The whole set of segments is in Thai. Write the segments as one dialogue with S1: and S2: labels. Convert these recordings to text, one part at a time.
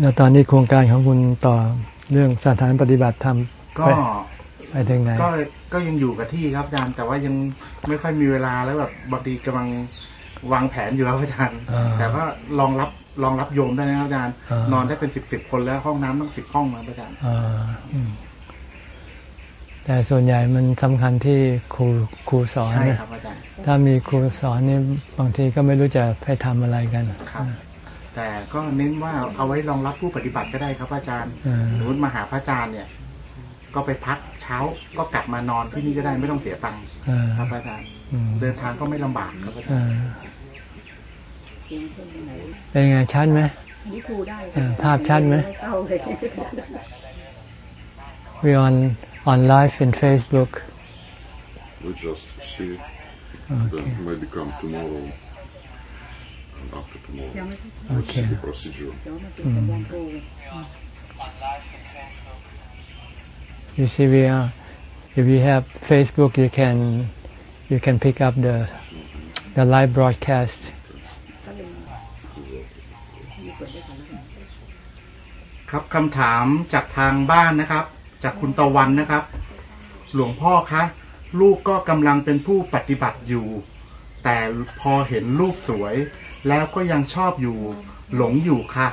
S1: แล้วตอนนี้โครงการของคุณต่อเรื่องสถานปฏิบัติธรรม
S2: ก็
S1: ไปถึงไหน
S2: ก็ก็ยังอยู่กับที่ครับอาจารย์ แต่ว่ายังไม่ค่อยมีเวลาแล้วแบบบางทีกำลังวางแผนอยู่ครับอาจารย์
S1: อ่า
S2: แต่ว่ารองรับรองรับโยมได้นะครับอาจารย์
S1: อ่าน
S2: นอนได้เป็นสิบสิบคนแล้วห้องน้ำต้องสิบห้องนะอาจารย์
S1: อ่าอืมแต่ส่วนใหญ่มันสำคัญที่ครูครูสอน
S2: ใช่
S1: นะครับ
S2: อาจารย์
S1: ถ้ามีครูสอนนี่บางทีก็ไม่รู้จะให้ทำอะไรกัน
S2: ครับ แต่ก็เน้นว่าเอาไว้รองรับผู้ปฏิบัติก็ได้ครับอาจารย์
S1: อ่า
S2: สมมติมาหาพระอาจารย์เนี่ย ก็ไปพักเช้าก็กลับมานอนที่นี่ก็ได้ไม่ต้องเสียตังค์
S1: อ่า
S2: ครับอาจารย์
S1: อืม
S2: เดินทางก็ไม่ลำบากครับอาจาร
S1: อ่า
S2: ย์
S1: เป็นไงชัดไหม
S3: นี่ครูได้
S1: เออภาพชัดไหม
S3: เข้าเลย
S1: we on on live in Facebook
S4: We just see,
S1: Okay.
S4: then maybe come tomorrow and after tomorrow.
S3: ยังไม่
S4: We'll
S1: Okay.
S4: see the procedure.
S3: เดี๋ยวมาเป็นสัญญาณครู
S1: you see we are if you have Facebook you can you can pick up the the live broadcast
S3: ก็เลยมีเปิดได้ก่อนแล้วกัน
S2: ครับคำถามจากทางบ้านนะครับ จากคุณตะวันนะครับ หลวงพ่อคะลูกก็กำลังเป็นผู้ปฏิบัติอยู่ แต่พอเห็นลูกสวย แล้วก็ยังชอบอยู่ หลงอยู่ค่ะ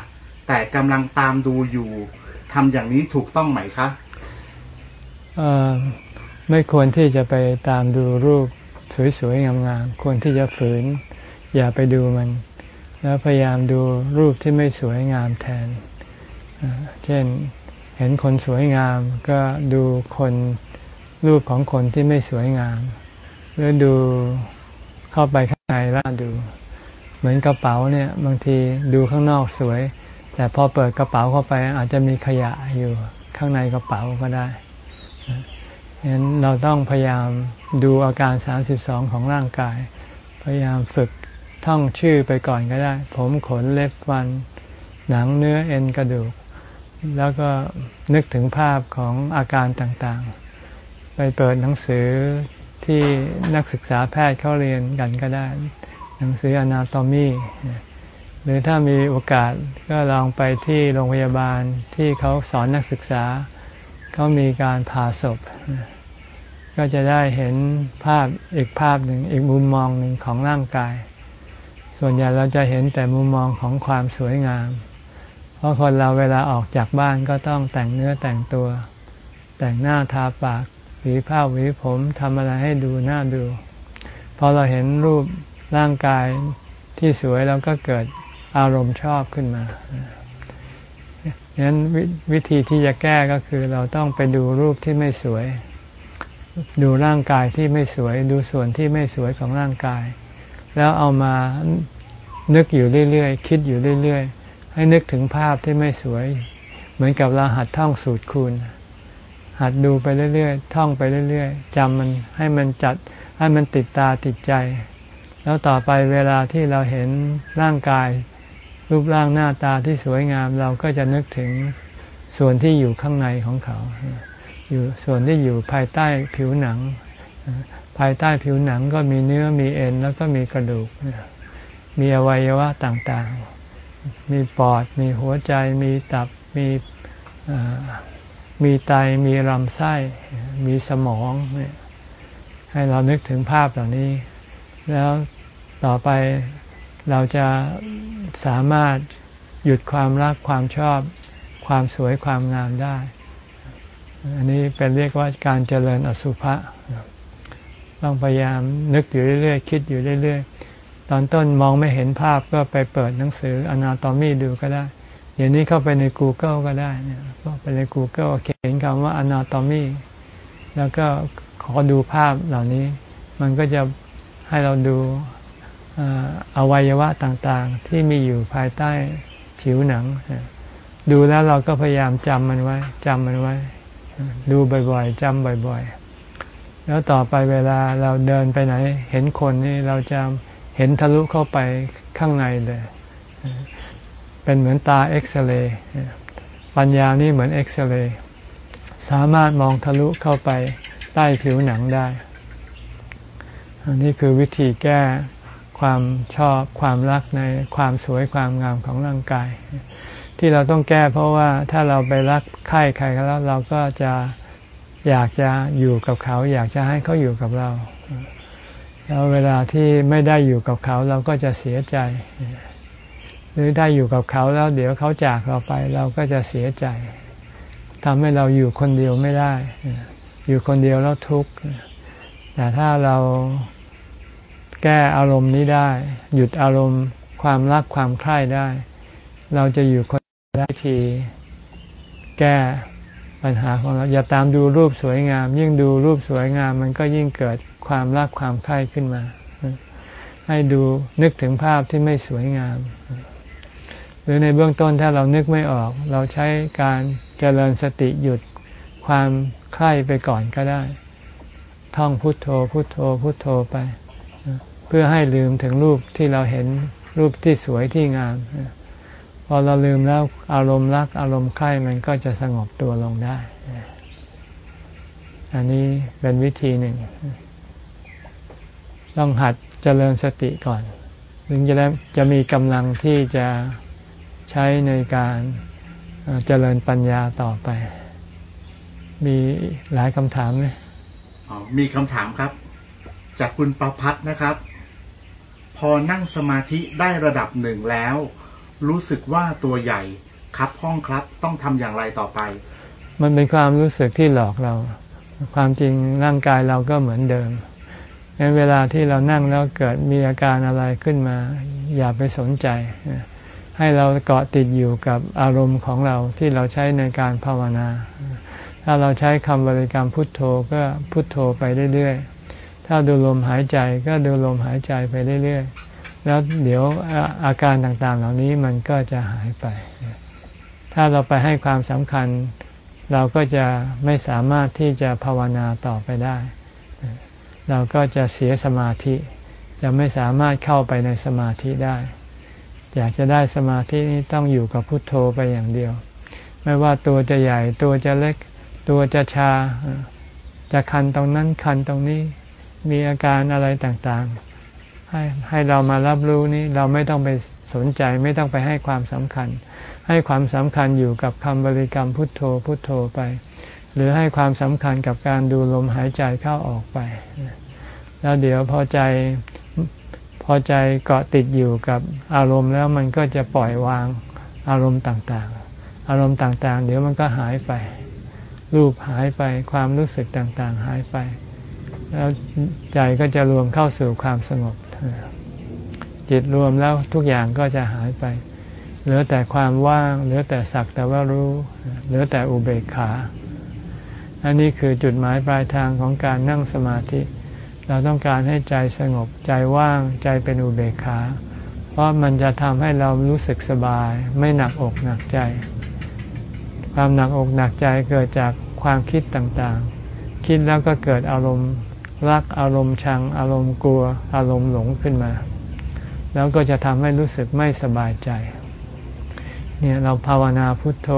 S2: แต่กำลังตามดูอยู่ทำอย่างนี้ถูกต้องไหมคะ
S1: ไม่ควรที่จะไปตามดูรูปสวยๆงามๆควรที่จะฝืน อย่าไปดูมัน แล้วพยายามดูรูปที่ไม่สวยงามแทนเอ่อเช่นเห็นคนสวยงามก็ดูคนรูปของคนที่ไม่สวยงาม หรือดูเข้าไปข้างในแล้วดู เหมือนกระเป๋าเนี่ย บางทีดูข้างนอกสวย แต่พอเปิดกระเป๋าเข้าไป อาจจะมีขยะอยู่ข้างในกระเป๋าก็ได้ฉะนั้นเราต้องพยายามดูอาการ 32 ของร่างกาย พยายามฝึกท่องชื่อไปก่อนก็ได้ ผมขนเล็บฟัน หนังเนื้อเอ็นกระดูก แล้วก็นึกถึงภาพของอาการต่างๆ ไปเปิดหนังสือที่นักศึกษาแพทย์เขาเรียนกันก็ได้ หนังสือ anatomy หรือถ้ามีโอกาสก็ลองไปที่โรงพยาบาลที่เขาสอนนักศึกษา เขามีการผ่าศพ ก็จะได้เห็นภาพอีกภาพหนึ่งอีกมุมมองหนึ่งของร่างกาย ส่วนใหญ่เราจะเห็นแต่มุมมองของความสวยงาม เพราะคนเราเวลาออกจากบ้านก็ต้องแต่งเนื้อแต่งตัว แต่งหน้าทาปากหวีผ้าหวีผมทำอะไรให้ดูหน่าดูพอเราเห็นรูป ร่างกายที่สวยเราก็เกิดอารมณ์ชอบขึ้นมาฉะนั้นววิธีที่จะแก้ก็คือเราต้องไปดูรูปที่ไม่สวย ดูร่างกายที่ไม่สวย ดูส่วนที่ไม่สวยของร่างกาย แล้วเอามานึกอยู่เรื่อยๆ คิดอยู่เรื่อยๆ ให้นึกถึงภาพที่ไม่สวย เหมือนกับเราหัดท่องสูตรคูณ หัดดูไปเรื่อยๆ ท่องไปเรื่อยๆจำมันให้มันจัดให้มันติดตาติดใจ แล้วต่อไปเวลาที่เราเห็นร่างกาย รูปร่างหน้าตาที่สวยงาม เราก็จะนึกถึงส่วนที่อยู่ข้างในของเขา อยู่ส่วนที่อยู่ภายใต้ผิวหนัง ภายใต้ผิวหนังก็มีเนื้อมีเอ็นแล้วก็มีกระดูก มีอวัยวะต่างๆ มีปอด มีหัวใจ มีตับ มีมีไต มีลำไส้ มีสมอง ให้เรานึกถึงภาพเหล่านี้ แล้วต่อไปเราจะสามารถหยุดความรักความชอบ ความสวยความงามได้ อันนี้เป็นเรียกว่าการเจริญอสุภะต้องพยายามนึกอยู่เรื่อยๆ คิดอยู่เรื่อยๆ ตอนต้นมองไม่เห็นภาพก็ไปเปิดหนังสือ Anatomy ดูก็ได้ เดี๋ยวนี้เข้าไปใน Google ก็ได้เนี่ยก็ไปใน Google เขียนคำว่า Anatomy แล้วก็ขอดูภาพเหล่านี้ มันก็จะ ให้เราดูเอ่ออวัยวะต่างๆ ที่มีอยู่ภายใต้ผิวหนัง ดูแล้วเราก็พยายามจำมันไว้จำมันไว้ ดูบ่อยๆจำบ่อยๆ แล้วต่อไปเวลาเราเดินไปไหน เห็นคนนี่เราจะเห็นทะลุเข้าไปข้างในเลย เป็นเหมือนตาเอ็กซเรย์ปัญญานี่เหมือนเอ็กซเรย์สามารถมองทะลุเข้าไปใต้ผิวหนังได้ อันนี้คือวิธีแก้ความชอบความรักในความสวยความงามของร่างกาย ที่เราต้องแก้เพราะว่าถ้าเราไปรักใครใครแล้วเราก็จะอยากจะอยู่กับเขา อยากจะให้เขาอยู่กับเรา แล้วเวลาที่ไม่ได้อยู่กับเขาเราก็จะเสียใจ หรือได้อยู่กับเขาแล้วเดี๋ยวเขาจากเราไปเราก็จะเสียใจทำให้เราอยู่คนเดียวไม่ได้ อยู่คนเดียวแล้วทุกข์ แต่ถ้าเราแก้อารมณ์นี้ได้ หยุดอารมณ์ความรักความใคร่ได้ เราจะอยู่คนได้ที แก้ปัญหาของเรา อย่าตามดูรูปสวยงาม ยิ่งดูรูปสวยงาม มันก็ยิ่งเกิดความรักความใคร่ขึ้นมา ให้ดูนึกถึงภาพที่ไม่สวยงาม หรือในเบื้องต้นถ้าเรานึกไม่ออก เราใช้การเจริญสติหยุดความใคร่ไปก่อนก็ได้ ท่องพุทโธพุทโธพุทโธไป เพื่อให้ลืมถึงรูปที่เราเห็นรูปที่สวยที่งาม พอเราลืมแล้วอารมณ์รัก อารมณ์ใคร่มันก็จะสงบตัวลงได้ อันนี้เป็นวิธีหนึ่ง ต้องหัดเจริญสติก่อนถึงจะได้จะมีกำลังที่จะใช้ในการเจริญปัญญาต่อไป มีหลายคำถามไหม
S2: มีคำถามครับ จากคุณประพัฒนะครับ พอนั่งสมาธิได้ระดับหนึ่งแล้ว รู้สึกว่าตัวใหญ่ครับห้องครับต้องทำอย่างไรต่อไป
S1: มันเป็นความรู้สึกที่หลอกเรา ความจริงร่างกายเราก็เหมือนเดิมในเวลาที่เรานั่งแล้วเกิดมีอาการอะไรขึ้นมา อย่าไปสนใจ ให้เราเกาะติดอยู่กับอารมณ์ของเราที่เราใช้ในการภาวนา ถ้าเราใช้คำบริกรรมพุทโธก็พุทโธไปเรื่อยๆ ถ้าดูลมหายใจก็ดูลมหายใจไปเรื่อยๆ แล้วเดี๋ยวอาการต่างๆ เหล่านี้มันก็จะหายไป ถ้าเราไปให้ความสำคัญ เราก็จะไม่สามารถที่จะภาวนาต่อไปได้ เราก็จะเสียสมาธิ จะไม่สามารถเข้าไปในสมาธิได้ อยากจะได้สมาธินี้ต้องอยู่กับพุทโธไปอย่างเดียว ไม่ว่าตัวจะใหญ่ตัวจะเล็ก ตัวจะชา จะคันตรงนั้นคันตรงนี้ มีอาการอะไรต่างๆ ให้ให้เรามารับรู้นี้เราไม่ต้องไปสนใจไม่ต้องไปให้ความสำคัญ ให้ความสำคัญอยู่กับคำบริกรรมพุทโธพุทโธไป หรือให้ความสำคัญกับการดูลมหายใจเข้าออกไป แล้วเดี๋ยวพอใจพอใจเกาะติดอยู่กับอารมณ์แล้วมันก็จะปล่อยวางอารมณ์ต่างๆ อารมณ์ต่างๆ เดี๋ยวมันก็หายไป รูปหายไปความรู้สึกต่างๆ หายไป แล้วใจก็จะรวมเข้าสู่ความสงบ จิตรวมแล้วทุกอย่างก็จะหายไป เหลือแต่ความว่าง เหลือแต่สักแต่ว่ารู้ เหลือแต่อุเบกขา อันนี้คือจุดหมายปลายทางของการนั่งสมาธิ เราต้องการให้ใจสงบ ใจว่าง ใจเป็นอุเบกขา เพราะมันจะทำให้เรารู้สึกสบาย ไม่หนักอกหนักใจ ความหนักอกหนักใจเกิดจากความคิดต่างๆ คิดแล้วก็เกิดอารมณ์รักอารมณ์ชัง อารมณ์กลัว อารมณ์หลงขึ้นมา แล้วก็จะทำให้รู้สึกไม่สบายใจ เนี่ยเราภาวนาพุทโธ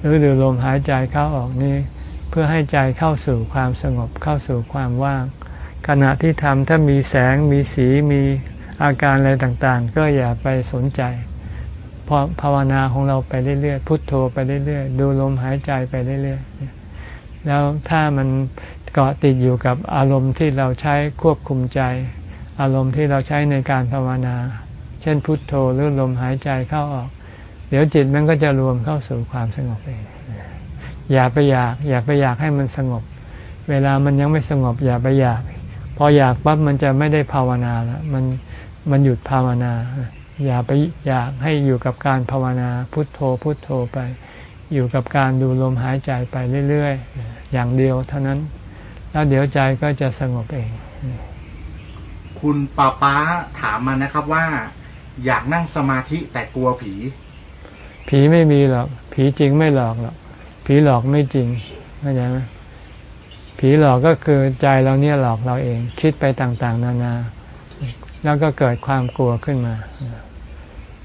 S1: หรือดูลมหายใจเข้าออกนี่เพื่อให้ใจเข้าสู่ความสงบเข้าสู่ความว่าง ขณะที่ทำถ้ามีแสงมีสีมีอาการอะไรต่างๆ ก็อย่าไปสนใจ ภาวนาของเราไปเรื่อยๆพุทโธไปเรื่อยๆดูลมหายใจไปเรื่อยๆแล้วถ้ามันเกาะติดอยู่กับอารมณ์ที่เราใช้ควบคุมใจ อารมณ์ที่เราใช้ในการภาวนา เช่นพุทโธหรือลมหายใจเข้าออก เดี๋ยวจิตมันก็จะรวมเข้าสู่ความสงบเองอย่าไปอยาก อย่าไปอยากให้มันสงบ เวลามันยังไม่สงบ อย่าไปอยาก พออยากปั๊บมันจะไม่ได้ภาวนาแล้วมันมันหยุดภาวนา อย่าไปอยากให้อยู่กับการภาวนาพุทโธพุทโธไป อยู่กับการดูลมหายใจไปเรื่อยๆ อย่างเดียวเท่านั้น แล้วเดี๋ยวใจก็จะสงบเอง
S2: คุณป้าป้าถามมานะครับว่า อยากนั่งสมาธิแต่กลัวผี
S1: ผีไม่มีหรอก ผีจริงไม่หลอกหรอก ผีหลอกไม่จริงเข้าใจไหมผีหลอกก็คือใจเราเนี่ยหลอกเราเอง คิดไปต่างๆ นานา แล้วก็เกิดความกลัวขึ้นมา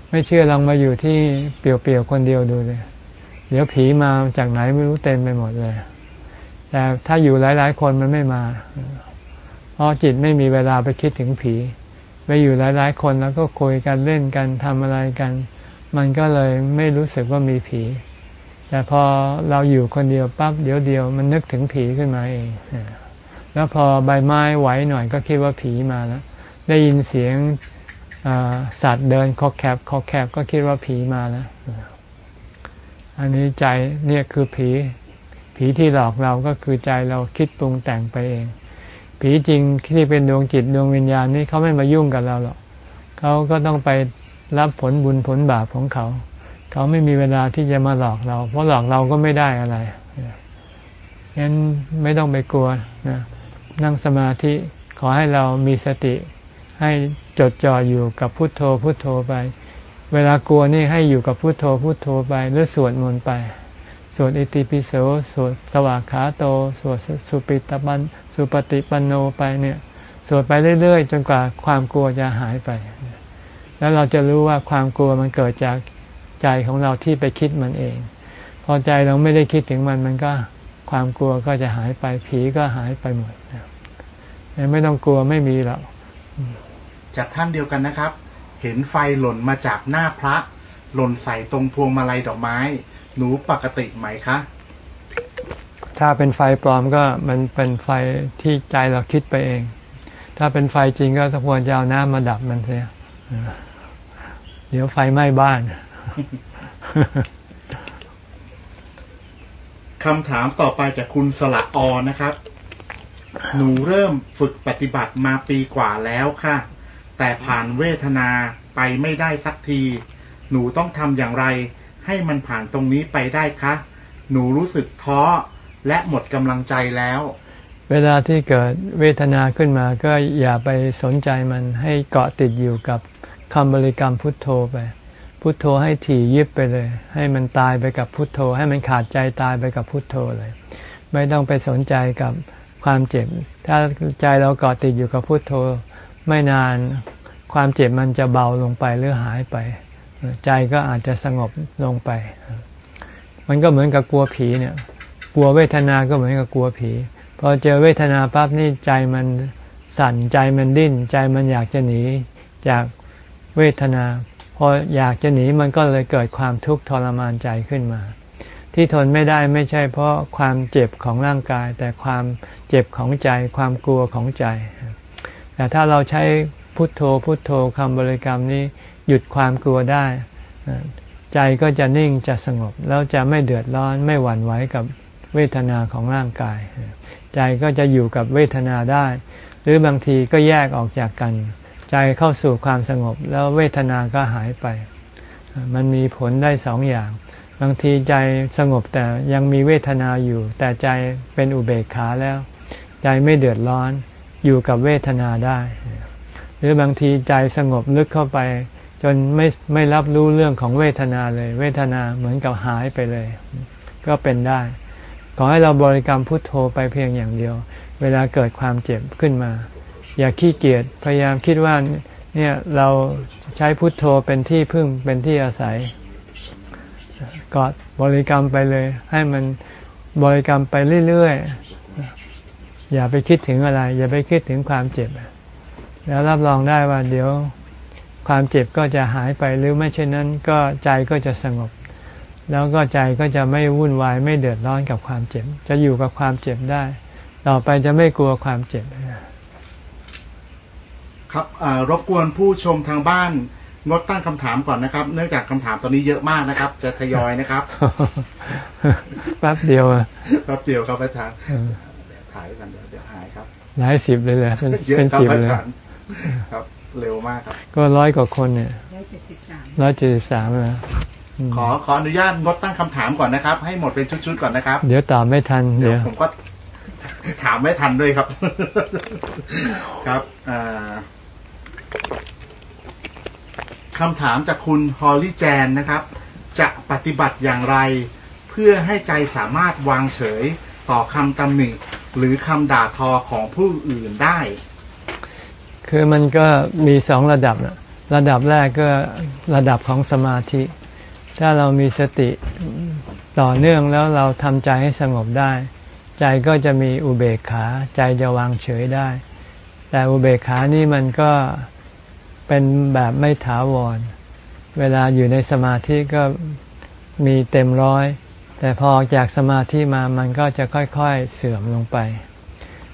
S1: ไม่เชื่อลองมาอยู่ที่เปลี่ยวๆคนเดียวดูเลยเดี๋ยวผีมาจากไหนไม่รู้เต็มไปหมดเลย แต่ถ้าอยู่หลาย ๆ คนมันไม่มาเพราะจิตไม่มีเวลาไปคิดถึงผี ไปอยู่หลาย ๆ คนแล้วก็คุยกันเล่นกันทำอะไรกัน มันก็เลยไม่รู้สึกว่ามีผี แต่พอเราอยู่คนเดียวปั๊บเดี๋ยวเดียวมันนึกถึงผีขึ้นมาเอง แล้วพอใบไม้ไหวหน่อยก็คิดว่าผีมาแล้ว ได้ยินเสียงสัตว์เดินคอแคบคอแคบก็คิดว่าผีมาแล้ว อันนี้ใจเนี่ยคือผี ผีที่หลอกเราก็คือใจเราคิดปรุงแต่งไปเอง ผีจริงที่เป็นดวงจิตดวงวิญญาณนี่เขาไม่มายุ่งกับเราหรอกเขาก็ต้องไปรับผลบุญผลบาปของเขา เขาไม่มีเวลาที่จะมาหลอกเรา เพราะหลอกเราก็ไม่ได้อะไรงั้นไม่ต้องไปกลัวนะนั่งสมาธิขอให้เรามีสติ ให้จดจ่ออยู่กับพุทโธพุทโธไป เวลากลัวนี่ให้อยู่กับพุทโธพุทโธไปหรือสวดมนต์ไป สวดอิติปิโสสวดสวากขาโต สวดสุปิตปันสุปฏิปันโนไปเนี่ย สวดไปเรื่อยๆ จนกว่าความกลัวจะหายไป แล้วเราจะรู้ว่าความกลัวมันเกิดจากใจของเราที่ไปคิดมันเอง พอใจเราไม่ได้คิดถึงมันมันก็ความกลัวก็จะหายไปผีก็หายไปหมดไม่ต้องกลัวไม่มีหรอก
S2: จากท่านเดียวกันนะครับ เห็นไฟหล่นมาจากหน้าพระ หล่นใส่ตรงพวงมาลัยดอกไม้ หนูปกติไหมคะ
S1: ถ้าเป็นไฟปลอมก็มันเป็นไฟที่ใจเราคิดไปเอง ถ้าเป็นไฟจริงก็ต้องควรจะเอาน้ำมาดับมันเสียเดี๋ยวไฟไหม้บ้าน
S2: คำถามต่อไปจากคุณสละออนะครับ หนูเริ่มฝึกปฏิบัติมาปีกว่าแล้วค่ะ แต่ผ่านเวทนาไปไม่ได้สักที หนูต้องทำอย่างไร ให้มันผ่านตรงนี้ไปได้คะ หนูรู้สึกท้อและหมดกำลังใจแล้ว
S1: เวลาที่เกิดเวทนาขึ้นมาก็อย่าไปสนใจมันให้เกาะติดอยู่กับคำบริกรรมพุทโธไป พุทโธให้ถี่ยิบไปเลย ให้มันตายไปกับพุทโธ ให้มันขาดใจตายไปกับพุทโธเลย ไม่ต้องไปสนใจกับความเจ็บ ถ้าใจเราเกาะติดอยู่กับพุทโธ ไม่นานความเจ็บมันจะเบาลงไปหรือหายไป ใจก็อาจจะสงบลงไป มันก็เหมือนกับกลัวผีเนี่ย กลัวเวทนาก็เหมือนกับกลัวผีพอเจอเวทนาปั๊บนี่ใจมันสั่นใจมันดิ้น ใจมันอยากจะหนีจากเวทนา พออยากจะหนีมันก็เลยเกิดความทุกข์ทรมานใจขึ้นมา ที่ทนไม่ได้ไม่ใช่เพราะความเจ็บของร่างกาย แต่ความเจ็บของใจ ความกลัวของใจ แต่ถ้าเราใช้พุทโธพุทโธคำบริกรรมนี้หยุดความกลัวได้ ใจก็จะนิ่งจะสงบ แล้วจะไม่เดือดร้อนไม่หวั่นไหวกับเวทนาของร่างกาย ใจก็จะอยู่กับเวทนาได้ หรือบางทีก็แยกออกจากกัน ใจเข้าสู่ความสงบ แล้วเวทนาก็หายไป มันมีผลได้สองอย่าง บางทีใจสงบแต่ยังมีเวทนาอยู่ แต่ใจเป็นอุเบกขาแล้ว ใจไม่เดือดร้อน อยู่กับเวทนาได้ หรือบางทีใจสงบลึกเข้าไป จนไม่ไม่รับรู้เรื่องของเวทนาเลย เวทนาเหมือนกับหายไปเลย ก็เป็นได้ ขอให้เราบริกรรมพุทโธไปเพียงอย่างเดียว เวลาเกิดความเจ็บขึ้นมา อย่าขี้เกียจพยายามคิดว่าเนี่ยเราใช้พุทโธเป็นที่พึ่งเป็นที่อาศัยกอดบริกรรมไปเลย ให้มันบริกรรมไปเรื่อย อย่าไปคิดถึงอะไร อย่าไปคิดถึงความเจ็บ แล้วรับรองได้ว่าเดี๋ยวความเจ็บก็จะหายไปหรือไม่เช่นนั้น ก็ใจก็จะสงบ แล้วก็ใจก็จะไม่วุ่นวายไม่เดือดร้อนกับความเจ็บ จะอยู่กับความเจ็บได้ ต่อไปจะไม่กลัวความเจ็บ
S2: ครับรบกวนผู้ชมทางบ้านงดตั้งคำถามก่อนนะครับ เนื่องจากคำถามตอนนี้เยอะมากนะครับ จะทยอยนะครับ
S1: แป๊บเดียว
S2: แป๊บเดียวครับอาจารย์ถ่ายกันเดี๋ยวเดี๋ยว หายครับ
S1: หลายสิบเลยแหละเป็น
S2: สิบเลยครับ เร็วมากครับ
S1: ก็ร้อยกว่าคนเนี่ยร้อยเจ็ดสิบสามร้อยเจ็ดสิบสาม
S2: เลยขอขออนุญาตงดตั้งคำถามก่อนนะครับ ให้หมดเป็นชุดๆก่อนนะครับ
S1: เดี๋ยวตอบไม่ทัน
S2: เดี๋ยวผมก็ถามไม่ทันด้วยครับ ครับอ่าคำถามจากคุณฮอลลี่แจนนะครับ จะปฏิบัติอย่างไร เพื่อให้ใจสามารถวางเฉยต่อคำตำหนิ หรือคำด่าทอของผู้อื่นได้
S1: คือมันก็มีสองระดับนะระดับแรกก็ระดับของสมาธิ ถ้าเรามีสติต่อเนื่องแล้วเราทำใจให้สงบได้ ใจก็จะมีอุเบกขา ใจจะวางเฉยได้ แต่อุเบกขานี่มันก็เป็นแบบไม่ถาวร เวลาอยู่ในสมาธิก็มีเต็มร้อย แต่พอออกจากสมาธิมามันก็จะค่อยๆเสื่อมลงไป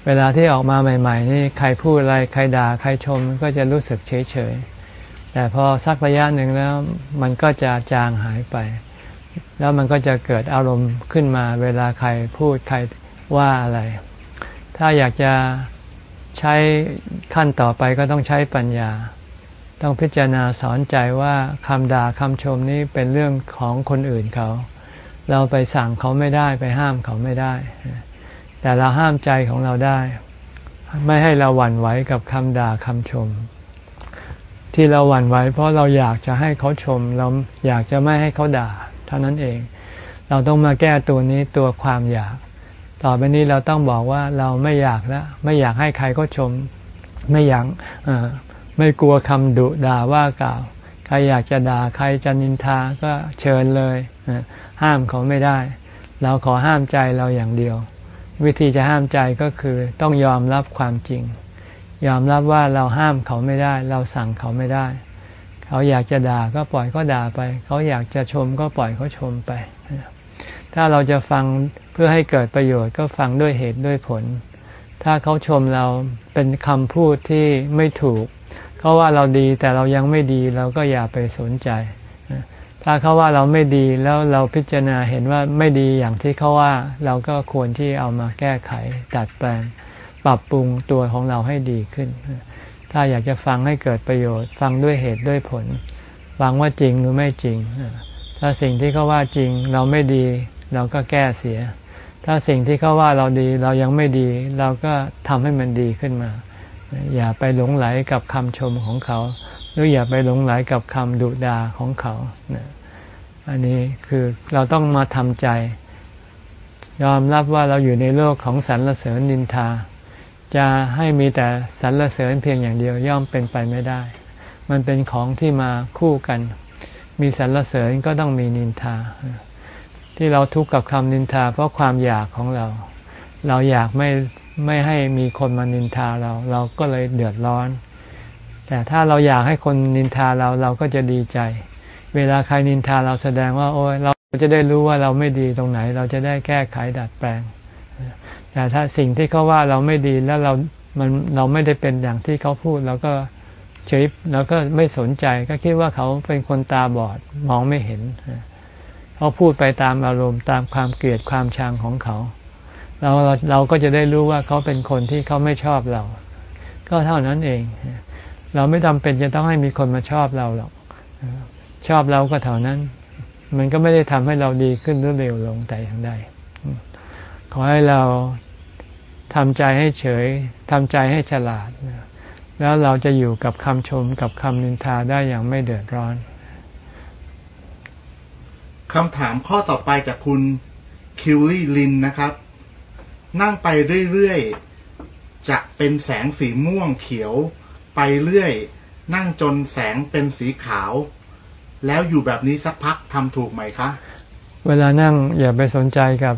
S1: เวลาที่ออกมาใหม่ ๆ นี่ใครพูดอะไรใครด่าใครชมก็จะรู้สึกเฉยๆ แต่พอสักระยะหนึ่งแล้วมันก็จะจางหายไป แล้วมันก็จะเกิดอารมณ์ขึ้นมา เวลาใครพูดใครว่าอะไร ถ้าอยากจะใช้ขั้นต่อไปก็ต้องใช้ปัญญา ต้องพิจารณาสอนใจว่าคำด่าคำชมนี้เป็นเรื่องของคนอื่นเขา เราไปสั่งเขาไม่ได้ไปห้ามเขาไม่ได้ แต่เราห้ามใจของเราได้ ไม่ให้เราหวั่นไหวกับคำด่าคำชม ที่เราหวั่นไหวเพราะเราอยากจะให้เขาชม เราอยากจะไม่ให้เขาด่า เท่านั้นเอง เราต้องมาแก้ตัวนี้ตัวความอยาก ต่อไปนี้เราต้องบอกว่าเราไม่อยากแล้วไม่อยากให้ใครก็ชม ไม่อยากไม่กลัวคำดุด่าว่ากล่าว ใครอยากจะด่าใครจะนินทาก็เชิญเลย ห้ามเขาไม่ได้ เราขอห้ามใจเราอย่างเดียว วิธีจะห้ามใจก็คือต้องยอมรับความจริง ยอมรับว่าเราห้ามเขาไม่ได้ เราสั่งเขาไม่ได้ เขาอยากจะด่าก็ปล่อยก็ด่าไป เขาอยากจะชมก็ปล่อยเขาชมไป ถ้าเราจะฟังเพื่อให้เกิดประโยชน์ก็ฟังด้วยเหตุด้วยผล ถ้าเขาชมเราเป็นคำพูดที่ไม่ถูกเขาว่าเราดีแต่เรายังไม่ดีเราก็อย่าไปสนใจ ถ้าเขาว่าเราไม่ดีแล้วเราพิจารณาเห็นว่าไม่ดีอย่างที่เขาว่า เราก็ควรที่เอามาแก้ไขดัดแปลง ปรับปรุงตัวของเราให้ดีขึ้น ถ้าอยากจะฟังให้เกิดประโยชน์ ฟังด้วยเหตุด้วยผล ฟังว่าจริงหรือไม่จริง ถ้าสิ่งที่เขาว่าจริงเราไม่ดี เราก็แก้เสีย ถ้าสิ่งที่เขาว่าเราดีเรายังไม่ดี เราก็ทำให้มันดีขึ้นมา อย่าไปหลงไหลกับคำชมของเขา หรืออย่าไปหลงไหลกับคำดุดาของเขา อันนี้คือเราต้องมาทำใจ ยอมรับว่าเราอยู่ในโลกของสรรเสริญนินทา จะให้มีแต่สรรเสริญเพียงอย่างเดียวย่อมเป็นไปไม่ได้ มันเป็นของที่มาคู่กัน มีสรรเสริญก็ต้องมีนินทา ที่เราทุกข์กับคำนินทา เพราะความอยากของเรา เราอยากไม่ไม่ให้มีคนมานินทาเรา เราก็เลยเดือดร้อน แต่ถ้าเราอยากให้คนนินทาเราเราก็จะดีใจ เวลาใครนินทาเราแสดงว่า โอ้ยเราจะได้รู้ว่าเราไม่ดีตรงไหน เราจะได้แก้ไขดัดแปลง แต่ถ้าสิ่งที่เขาว่าเราไม่ดีแล้วเรา มันเราไม่ได้เป็นอย่างที่เขาพูดเราก็เฉยเราก็ไม่สนใจก็คิดว่าเขาเป็นคนตาบอดมองไม่เห็นเขาพูดไปตามอารมณ์ตามความเกลียดความชังของเขาเราเราก็จะได้รู้ว่าเขาเป็นคนที่เขาไม่ชอบเรา ก็เท่านั้นเอง เราไม่จาเป็นจะต้องให้มีคนมาชอบเราหรอก ชอบเราก็เท่านั้น มันก็ไม่ได้ทำให้เราดีขึ้นหรือเร็วลงแต่อย่างใดขอให้เราทำใจให้เฉยทำใจให้ฉลาด แล้วเราจะอยู่กับคำชมกับคำนินทาได้อย่างไม่เดือดร้อน
S2: คำถามข้อต่อไปจากคุณคิวลี่ลินนะครับ นั่งไปเรื่อยๆจะเป็นแสงสีม่วงเขียว ไปเรื่อย นั่งจนแสงเป็นสีขาว แล้วอยู่แบบนี้สักพักทำถูกไหมคะ
S1: เวลานั่งอย่าไปสนใจกับ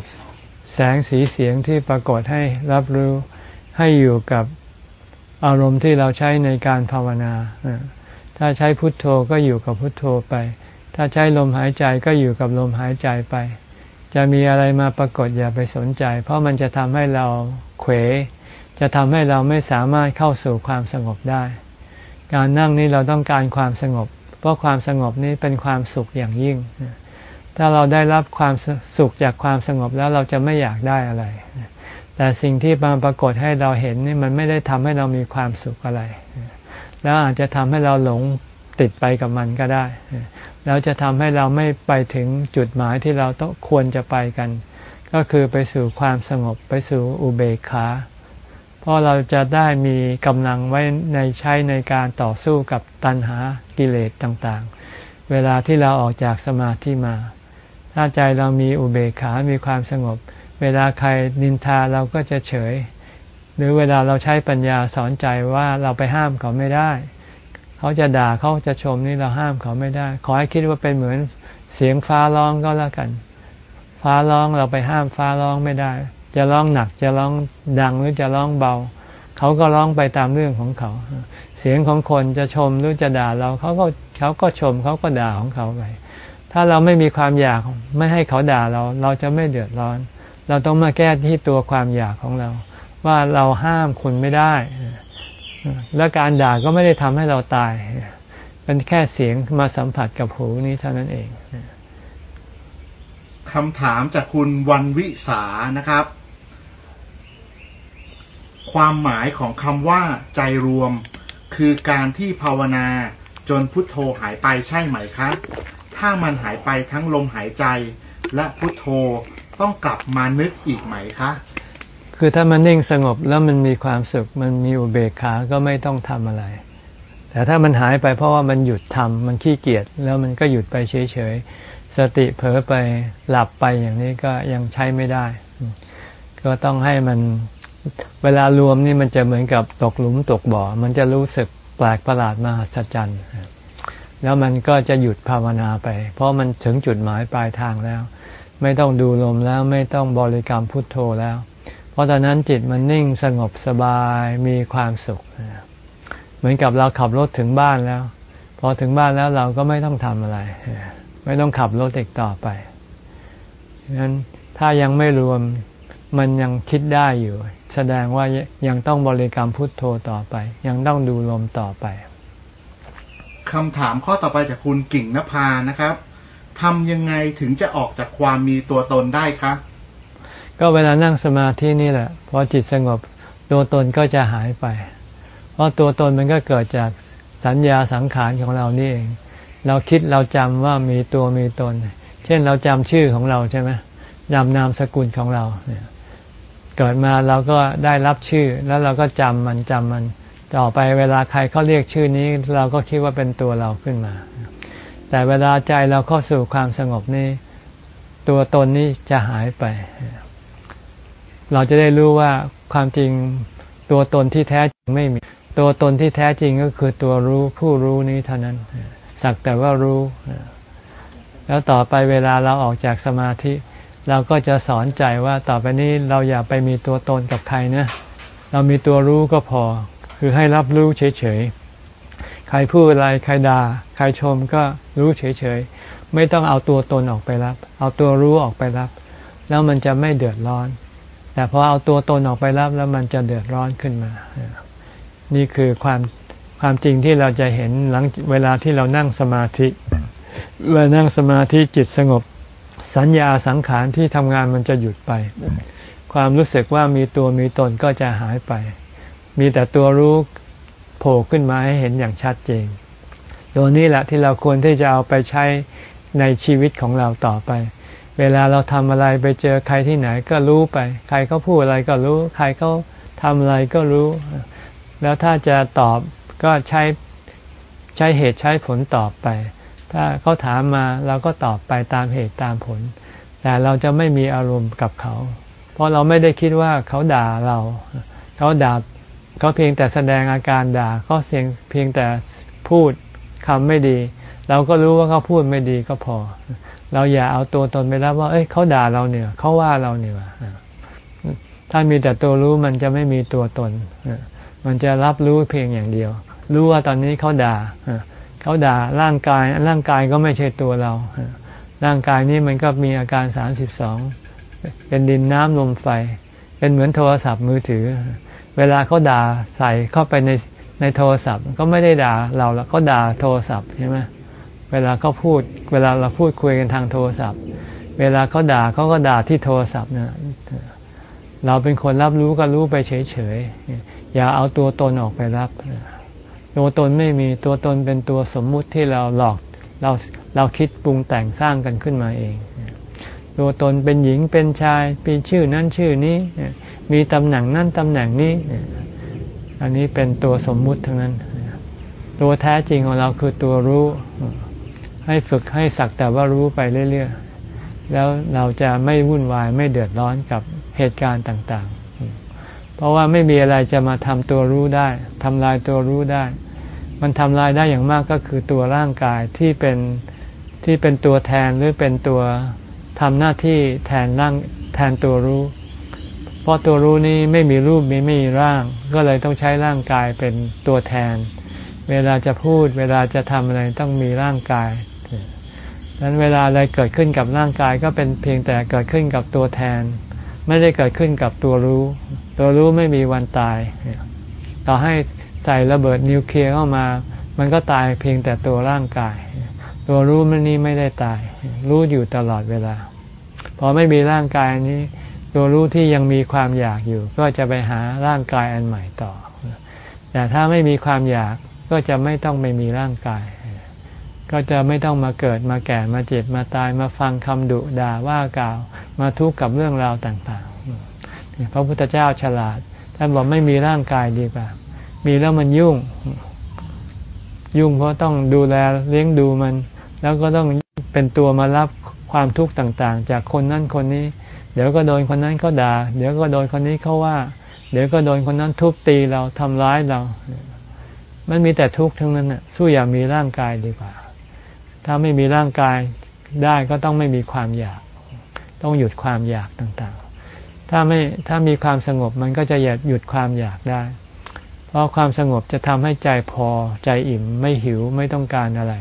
S1: แสงสีเสียงที่ปรากฏให้รับรู้ให้อยู่กับอารมณ์ที่เราใช้ในการภาวนา ถ้าใช้พุทโธก็อยู่กับพุทโธไป ถ้าใช้ลมหายใจก็อยู่กับลมหายใจไป จะมีอะไรมาปรากฏอย่าไปสนใจ เพราะมันจะทำให้เราเขว จะทำให้เราไม่สามารถเข้าสู่ความสงบได้ การนั่งนี้เราต้องการความสงบ เพราะความสงบนี้เป็นความสุขอย่างยิ่ง ถ้าเราได้รับความสุขจากความสงบแล้วเราจะไม่อยากได้อะไร แต่สิ่งที่มาปรากฏให้เราเห็นนี่มันไม่ได้ทำให้เรามีความสุขอะไร แล้วอาจจะทำให้เราหลงติดไปกับมันก็ได้ แล้วจะทำให้เราไม่ไปถึงจุดหมายที่เราต้องควรจะไปกัน ก็คือไปสู่ความสงบไปสู่อุเบกขา เพราะเราจะได้มีกำลังไว้ในใช้ในการต่อสู้กับตัณหากิเลสต่างๆ เวลาที่เราออกจากสมาธิมา ถ้าใจเรามีอุเบกขา มีความสงบ เวลาใครนินทาเราก็จะเฉย หรือเวลาเราใช้ปัญญาสอนใจว่าเราไปห้ามเขาไม่ได้ เขาจะด่าเขาจะชมนี่เราห้ามเขาไม่ได้ ขอให้คิดว่าเป็นเหมือนเสียงฟ้าร้องก็แล้วกัน ฟ้าร้องเราไปห้ามฟ้าร้องไม่ได้ จะร้องหนักจะร้องดังหรือจะร้องเบา เขาก็ร้องไปตามเรื่องของเขา เสียงของคนจะชมหรือจะด่าเราเขาก็เขาก็ชมเขาก็ด่าของเขาไปถ้าเราไม่มีความอยากไม่ให้เขาด่าเรา เราจะไม่เดือดร้อน เราต้องมาแก้ที่ตัวความอยากของเรา ว่าเราห้ามคุณไม่ได้ และการด่าก็ไม่ได้ทำให้เราตาย เป็นแค่เสียงมาสัมผัสกับหูนี้เท่านั้นเอง
S2: คำถามจากคุณวันวิสานะครับ ความหมายของคำว่าใจรวม คือการที่ภาวนาจนพุทโธหายไปใช่ไหมครับ ถ้ามันหายไปทั้งลมหายใจ และพุทโธต้องกลับมานึกอีกไหมคะ
S1: คือถ้ามันนิ่งสงบแล้วมันมีความสุข มันมีอุเบกขา ก็ไม่ต้องทำอะไร แต่ถ้ามันหายไปเพราะว่ามันหยุดทำมันขี้เกียจแล้วมันก็หยุดไปเฉยสติเผลอไปหลับไปอย่างนี้ก็ยังใช้ไม่ได้ ก็ต้องให้มัน เวลารวมนี่มันจะเหมือนกับตกหลุมตกบ่อ มันจะรู้สึกแปลกประหลาดมหัศจรรย์แล้วมันก็จะหยุดภาวนาไป เพราะมันถึงจุดหมายปลายทางแล้ว ไม่ต้องดูลมแล้วไม่ต้องบริกรรมพุทโธแล้ว เพราะตอนนั้นจิตมันนิ่งสงบสบายมีความสุข เหมือนกับเราขับรถถึงบ้านแล้ว พอถึงบ้านแล้วเราก็ไม่ต้องทำอะไร ไม่ต้องขับรถอีกต่อไปฉะนั้นถ้ายังไม่รวมมันยังคิดได้อยู่ แสดงว่ายังต้องบริกรรมพุทโธต่อไป ยังต้องดูลมต่อไป
S2: คำถามข้อต่อไปจากคุณกิ่งนภานะครับทำยังไงถึงจะออกจากความมีตัวตนได้คะ
S1: ก็เวลานั่งสมาธินี่แหละพอจิตสงบตัวตนก็จะหายไป เพราะตัวตนมันก็เกิดจากสัญญาสังขารของเรานี่เอง เราคิดเราจำว่ามีตัวมีตน เช่นเราจำชื่อของเราใช่ไหมจำนามสกุลของเราเนี่ย เกิดมาเราก็ได้รับชื่อแล้วเราก็จำมันจำมัน ต่อไปเวลาใครเขาเรียกชื่อนี้ เราก็คิดว่าเป็นตัวเราขึ้นมา แต่เวลาใจเราเข้าสู่ความสงบนี้ ตัวตนนี้จะหายไป เราจะได้รู้ว่าความจริงตัวตนที่แท้จริงไม่มี ตัวตนที่แท้จริงก็คือตัวรู้ผู้รู้นี้เท่านั้น สักแต่ว่ารู้ แล้วต่อไปเวลาเราออกจากสมาธิ เราก็จะสอนใจว่าต่อไปนี้เราอย่าไปมีตัวตนกับใครนะ เรามีตัวรู้ก็พอ คือให้รับรู้เฉยๆ ใครพูดอะไรใครด่าใครชมก็รู้เฉยๆ ไม่ต้องเอาตัวตนออกไปรับ เอาตัวรู้ออกไปรับ แล้วมันจะไม่เดือดร้อน แต่พอเอาตัวตนออกไปรับแล้วมันจะเดือดร้อนขึ้นมา นี่คือความความจริงที่เราจะเห็นหลังเวลาที่เรานั่งสมาธิเวลานั่งสมาธิจิตสงบ สัญญาสังขารที่ทำงานมันจะหยุดไป ความรู้สึกว่ามีตัวมีตนก็จะหายไป มีแต่ตัวรู้โผล่ขึ้นมาให้เห็นอย่างชัดเจนตัวนี้แหละที่เราควรที่จะเอาไปใช้ในชีวิตของเราต่อไป เวลาเราทำอะไรไปเจอใครที่ไหนก็รู้ไป ใครเขาพูดอะไรก็รู้ ใครเขาทำอะไรก็รู้ แล้วถ้าจะตอบก็ใช้ใช้เหตุใช้ผลตอบไป ถ้าเขาถามมาเราก็ตอบไปตามเหตุตามผล แต่เราจะไม่มีอารมณ์กับเขา เพราะเราไม่ได้คิดว่าเขาด่าเรา เขาด่าเขาเพียงแต่แสดงอาการด่าเขาเสียงเพียงแต่พูดคำไม่ดี เราก็รู้ว่าเขาพูดไม่ดีก็พอ เราอย่าเอาตัวตนไปแล้วว่า เอ้ยเขาด่าเราเนี่ยเขาว่าเราเนี่ยถ้ามีแต่ตัวรู้มันจะไม่มีตัวตน มันจะรับรู้เพียงอย่างเดียว รู้ว่าตอนนี้เขาด่า เขาด่าร่างกาย ร่างกายก็ไม่ใช่ตัวเรา ร่างกายนี้มันก็มีอาการสามสิบสองเป็นดินน้ำลมไฟ เป็นเหมือนโทรศัพท์มือถือ เวลาเขาด่าใส่เข้าไปในในโทรศัพท์ ก็ไม่ได้ด่าเราแล้วเขาด่าโทรศัพท์ใช่ไหมเวลาเขาพูด เวลาเราพูดคุยกันทางโทรศัพท์ เวลาเขาด่าเขาก็ด่าที่โทรศัพท์เนี่ยเราเป็นคนรับรู้ก็รู้ไปเฉยๆอย่าเอาตัวตนออกไปรับ ตัวตนไม่มีตัวตนเป็นตัวสมมุติที่เราหลอกเราเราคิดปรุงแต่งสร้างกันขึ้นมาเอง ตัวตนเป็นหญิงเป็นชายมีชื่อนั้นชื่อนี้ มีตำแหน่งนั้นตำแหน่งนี้ อันนี้เป็นตัวสมมุติทั้งนั้น ตัวแท้จริงของเราคือตัวรู้ ให้ฝึกให้สักแต่ว่ารู้ไปเรื่อยๆ แล้วเราจะไม่วุ่นวายไม่เดือดร้อนกับเหตุการณ์ต่างๆ เพราะว่าไม่มีอะไรจะมาทำตัวรู้ได้ทำลายตัวรู้ได้ มันทำลายได้อย่างมากก็คือตัวร่างกายที่เป็นที่เป็นตัวแทนหรือเป็นตัวทำหน้าที่แทนร่างแทนตัวรู้ เพราะตัวรู้นี้ไม่มีรูปมีไม่มีร่าง ก็เลยต้องใช้ร่างกายเป็นตัวแทน เวลาจะพูด เวลาจะทำอะไรต้องมีร่างกายดังนั้นเวลาอะไรเกิดขึ้นกับร่างกายก็เป็นเพียงแต่เกิดขึ้นกับตัวแทน ไม่ได้เกิดขึ้นกับตัวรู้ ตัวรู้ไม่มีวันตาย ต่อให้ ใส่ระเบิดนิวเคลียร์เข้ามา มันก็ตายเพียงแต่ตัวร่างกาย ตัวรู้มันนี้ไม่ได้ตาย รู้อยู่ตลอดเวลา พอไม่มีร่างกายนี้ ตัวรู้ที่ยังมีความอยากอยู่ ก็จะไปหาร่างกายอันใหม่ต่อ แต่ถ้าไม่มีความอยากก็จะไม่ต้องไปมีร่างกาย ก็จะไม่ต้องมาเกิดมาแก่มาเจ็บมาตายมาฟังคำดุด่าว่ากล่าว มาทุกข์กับเรื่องราวต่างๆพระพุทธเจ้าฉลาดท่านบอกไม่มีร่างกายดีกว่า มีแล้วมันยุ่ง ยุ่งเพราะต้องดูแลเลี้ยงดูมัน แล้วก็ต้องเป็นตัวมารับความทุกข์ต่างๆ จากคนนั้นคนนี้ เดี๋ยวก็โดนคนนั้นเขาด่า เดี๋ยวก็โดนคนนี้เขาว่า เดี๋ยวก็โดนคนนั้นทุบตีเราทำร้ายเรา มันมีแต่ทุกข์ทั้งนั้นน่ะสู้อย่ามีร่างกายดีกว่า ถ้าไม่มีร่างกายได้ก็ต้องไม่มีความอยาก ต้องหยุดความอยากต่างๆ ถ้าไม่ถ้ามีความสงบมันก็จะหยุดความอยากได้ เพราะความสงบจะทำให้ใจพอใจอิ่มไม่หิวไม่ต้องการอะไร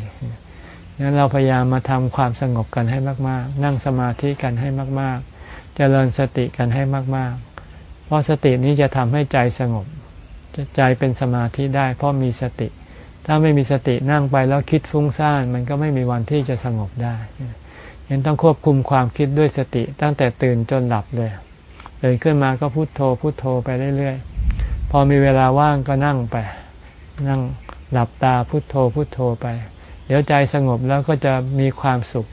S1: งั้นเราพยายามมาทำความสงบกันให้มาก ๆ นั่งสมาธิกันให้มาก ๆ เจริญสติกันให้มาก ๆ เพราะสตินี้จะทำให้ใจสงบใจเป็นสมาธิได้ เพราะมีสติ ถ้าไม่มีสตินั่งไปแล้วคิดฟุ้งซ่าน มันก็ไม่มีวันที่จะสงบได้ยังต้องควบคุมความคิดด้วยสติตั้งแต่ตื่นจนหลับเลยตื่นขึ้นมาก็พุโทโธพุโทโธไปเรื่อย พอมีเวลาว่างก็นั่งไป นั่งหลับตาพุโทโธพุโทโธไป เดี๋ยวใจสงบแล้วก็จะมีความสุข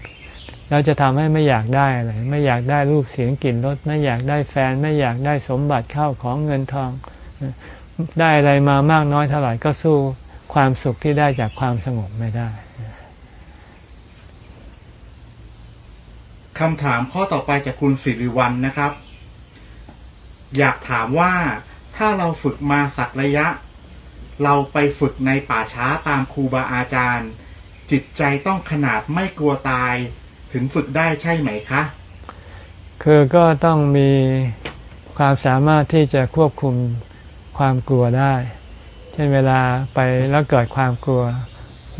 S1: แล้วจะทำให้ไม่อยากได้อะไรไม่อยากได้รูปเสียงกลิ่นรสไม่อยากได้แฟน ไม่อยากได้สมบัติเข้าของเงินทอง ได้อะไรมามากน้อยเท่าไหร่ก็สู้ความสุขที่ได้จากความสงบไม่ได้
S2: คำถามข้อต่อไปจากคุณสิริวัลนนะครับ อยากถามว่า ถ้าเราฝึกมาสักระยะ เราไปฝึกในป่าช้าตามครูบาอาจารย์ จิตใจต้องขนาดไม่กลัวตาย ถึงฝึกได้ใช่ไหมคะ
S1: คือก็ต้องมีความสามารถที่จะควบคุมความกลัวได้ เช่นเวลาไปแล้วเกิดความกลัว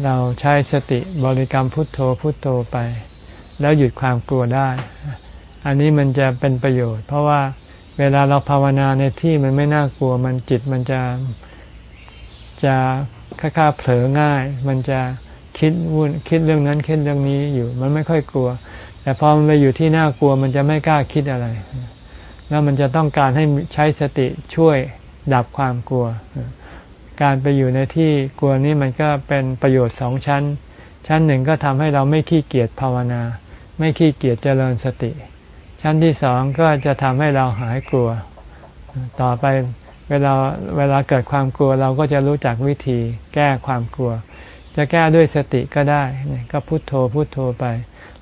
S1: เราใช้สติบริกรรมพุทโธพุทโธไป แล้วหยุดความกลัวได้ อันนี้มันจะเป็นประโยชน์ เพราะว่า เวลาเราภาวนาในที่มันไม่น่ากลัว มันจิตมันจะจะค่าๆเผลอง่าย มันจะคิดวุ่นคิดเรื่องนั้นคิดเรื่องนี้อยู่ มันไม่ค่อยกลัว แต่พอมันไปอยู่ที่น่ากลัว มันจะไม่กล้าคิดอะไร แล้วมันจะต้องการให้ใช้สติช่วยดับความกลัว การไปอยู่ในที่กลัวนี้มันก็เป็นประโยชน์สองชั้น ชั้นหนึ่งก็ทำให้เราไม่ขี้เกียจภาวนา ไม่ขี้เกียจเจริญสติ ชั้นที่สองก็จะทำให้เราหายกลัว ต่อไปเวลาเวลาเกิดความกลัวเราก็จะรู้จักวิธีแก้ความกลัว จะแก้ด้วยสติก็ได้ ก็พุโทโธพุโทโธไป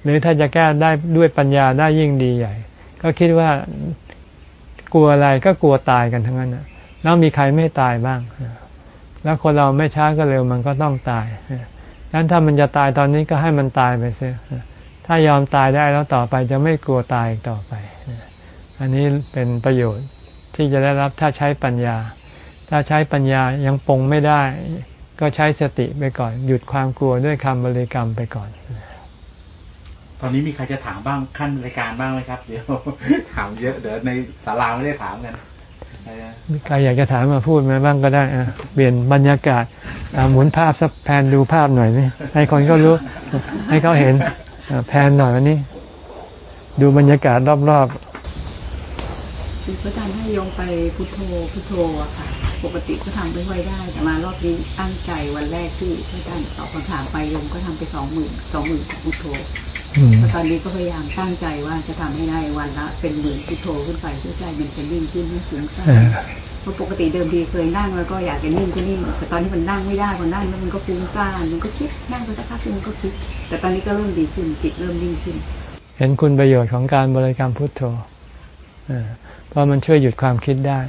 S1: หรือถ้าจะแก้ได้ด้วยปัญญาได้ยิ่งดีใหญ่ ก็คิดว่ากลัวอะไรก็กลัวตายกันทั้งนั้นแล้วมีใครไม่ตายบ้าง แล้วคนเราไม่ช้าก็เร็วมันก็ต้องตายดังนั้นถ้ามันจะตายตอนนี้ก็ให้มันตายไปเสีย ถ้ายอมตายได้แล้วต่อไปจะไม่กลัวตายอีกต่อไป อันนี้เป็นประโยชน์ที่จะได้รับถ้าใช้ปัญญา ถ้าใช้ปัญญายังปรงไม่ได้ ก็ใช้สติไปก่อน หยุดความกลัวด้วยคำบริกรรมไปก่อน
S2: ตอนนี้มีใครจะถามบ้างขั้นรายการบ้างไหมครับ เดี๋ยวถามเยอะเดี๋ยวในศาลาไม่ได้ถามกัน
S1: ใครอยากจะถามมาพูดมาบ้างก็ได้อะเปลี่ยนบรรยากาศหมุนภาพสักแพนดูภาพหน่อยนี่ให้คนก็รู้ ให้เขาเห็น แพนหน่อยวันนี้ ดูบรรยากาศรอบ
S3: ๆคือพระอาจารย์ให้ยงไปพุทโธพุทโธอะค่ะ ปกติก็ทำไม่ค่อยได้ แต่มารอบนี้ตั้งใจวันแรกที่ท่านตอบคำถามไปโยมก็ทำไปสองหมื่นสองหมื่นพุทโธแล้วตอนนี้ก็พยายามตั้งใจว่าจะทำให้ได้วันละเป็นหมื่นพุทโธขึ้นไปเพื่อใจมันจะนิ่งขึ้นไม่สูงสั้น เพราะปกติเดิมทีเคยนั่งแล้วก็อยากจะนิ่งก็นิ่งแต่ตอนนี้มันนั่งไม่ได้พอนั่งแล้วมันก็ฟุ้งซ่านมันก็คิดนั่งไปสักพักนึงก็คิด แต่ตอนนี้ก็เริ่มดีขึ้นจิตเริ่มนิ่งขึ้น
S1: เห็นคุณประโยชน์ของการบริกรรมพุทโธเพราะมันช่วยหยุดความคิดได้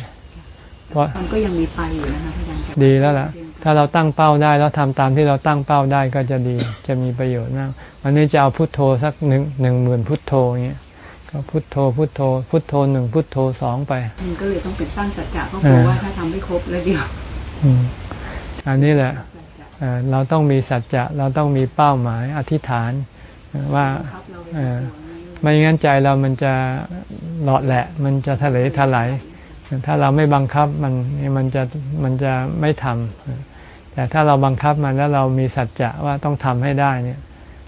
S3: เพราะมันก็ยังมีไฟอยู่นะคะอาจารย์
S1: ดีแล้วล่ะถ้าเราตั้งเป้าได้แล้วทำตามที่เราตั้งเป้าได้ก็จะดี จะมีประโยชน์มากวันนี้จะเอาพุทโธสักหนึ่งหนึ่งหมื่นพุทโธเงี้ย ก็ก็พุทโธพุทโธ พุทโธหนึ่งพุทโธสองไป
S3: มันก็เลยต้องเป็นสร้างสัจจะเพราะกลัวว่าถ้าทำไม่ครบแล้วเดียว
S1: อืมอันนี้แหละ
S3: สัจจะ
S1: เอ่อเราต้องมีสัจจะเราต้องมีเป้าหมายอธิษฐานว่า
S3: บังคับเราไป
S1: เออ
S3: ทำตัวนี้
S1: ไม่งั้นใจเรามันจะหลอดแหละ มันจะทะเลทลายถ้าเราไม่บังคับมันมันจะมันจะไม่ทำแต่ถ้าเราบังคับมันแล้วเรามีสัจจะว่าต้องทำให้ได้เนี่ย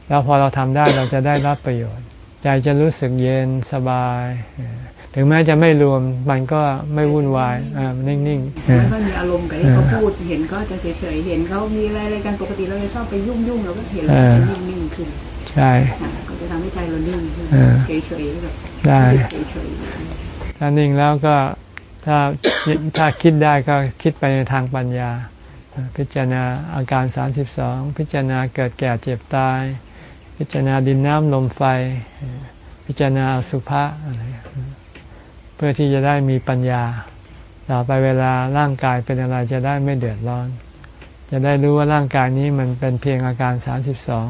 S1: แล้วพอเราทำได้เราจะได้รับประโยชน์ ใจจะรู้สึกเย็นสบายเออถึงแม้จะไม่รวมมันก็ไม่วุ่นวายอ่านิ่งๆเออ
S3: ไม่ค่อยมีอารมณ์กับที่เขาพูดเห็นก็จะเฉยๆเห็นเขามีอะไรอะไรกันปกติเราจะชอบไปยุ่งยุ่งๆเราก็เห็นแล้วก็จะนิ่งๆขึ้น
S1: ใช่
S3: อะก็จะทำให้ใจเรานิ่งขึ้น
S1: เออ
S3: เฉยๆแบบ
S1: ได้
S3: เฉยๆ
S1: ถ้านิ่งแล้วก็ถ้าถ้าคิดได้ก็คิดไปในทางปัญญา พิจารณาอาการ32พิจารณาเกิดแก่เจ็บตาย พิจารณาดินน้ำลมไฟ พิจารณาสุภะอะไรเพื่อที่จะได้มีปัญญา ต่อไปเวลาร่างกายเป็นอะไรจะได้ไม่เดือดร้อน จะได้รู้ว่าร่างกายนี้มันเป็นเพียงอาการ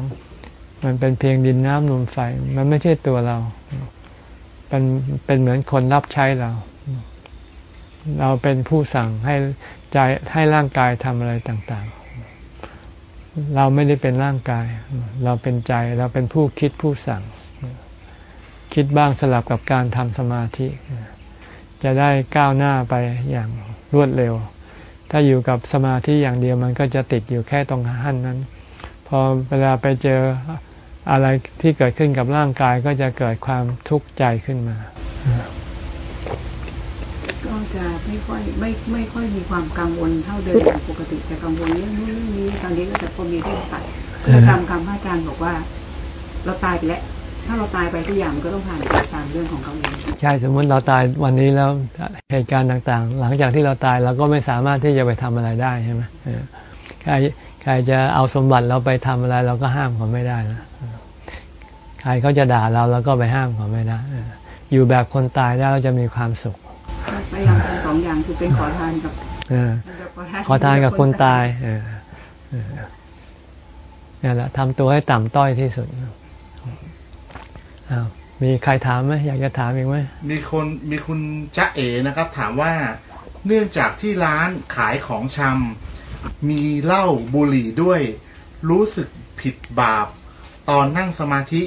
S1: 32มันเป็นเพียงดินน้ำลมไฟ มันไม่ใช่ตัวเรา เป็นเป็นเหมือนคนรับใช้เรา เราเป็นผู้สั่งให้ใจให้ร่างกายทำอะไรต่าง ๆ เราไม่ได้เป็นร่างกาย เราเป็นใจเราเป็นผู้คิดผู้สั่ง คิดบ้างสลับกับการทำสมาธิ จะได้ก้าวหน้าไปอย่างรวดเร็ว ถ้าอยู่กับสมาธิอย่างเดียวมันก็จะติดอยู่แค่ตรงขั้นนั้น พอเวลาไปเจออะไรที่เกิดขึ้นกับร่างกายก็จะเกิดความทุกข์ใจขึ้นมา
S3: ก็จะไม่ค่อยไม่ไม่ค่อยมีความกังวลเท่าเดิมปกติจะกังวลเรื่องนู้นเรื่องนี้ตอนนี้ก็จะพอมีเรื่องตัดก็จะทำคำพระอาจารย์บอกว่า เราตายไปแล้วถ้าเราตายไปทุกอย่างมันก็ต้องผ่านไปตามเรื่องของเขาเอง
S1: ใช่สมมติเราตายวันนี้แล้วเหตุการณ์ต่างๆ หลังจากที่เราตายเราก็ไม่สามารถที่จะไปทำอะไรได้ใช่ไหมเออใครใครจะเอาสมบัติเราไปทำอะไร เราก็ห้ามเขาไม่ได้นะเออใครเขาจะด่าเราเราก็ไปห้ามเขาไม่ได้เอออยู่แบบคนตายแล้วเราจะมีความสุข
S3: พยายามเป็นสองอย่างคือเป็นขอทานกับ
S1: เออขอทานกับคนตายเออเออนี่แหละทำตัวให้ต่ำต้อยที่สุดอ้าวมีใครถามไหมอยากจะถามอีกไหม
S2: มีคนมีคุณจ๊ะเอ๋นะครับ ถามว่าเนื่องจากที่ร้านขายของชำมีเหล้าบุหรี่ด้วย รู้สึกผิดบาป ตอนนั่งสมาธิ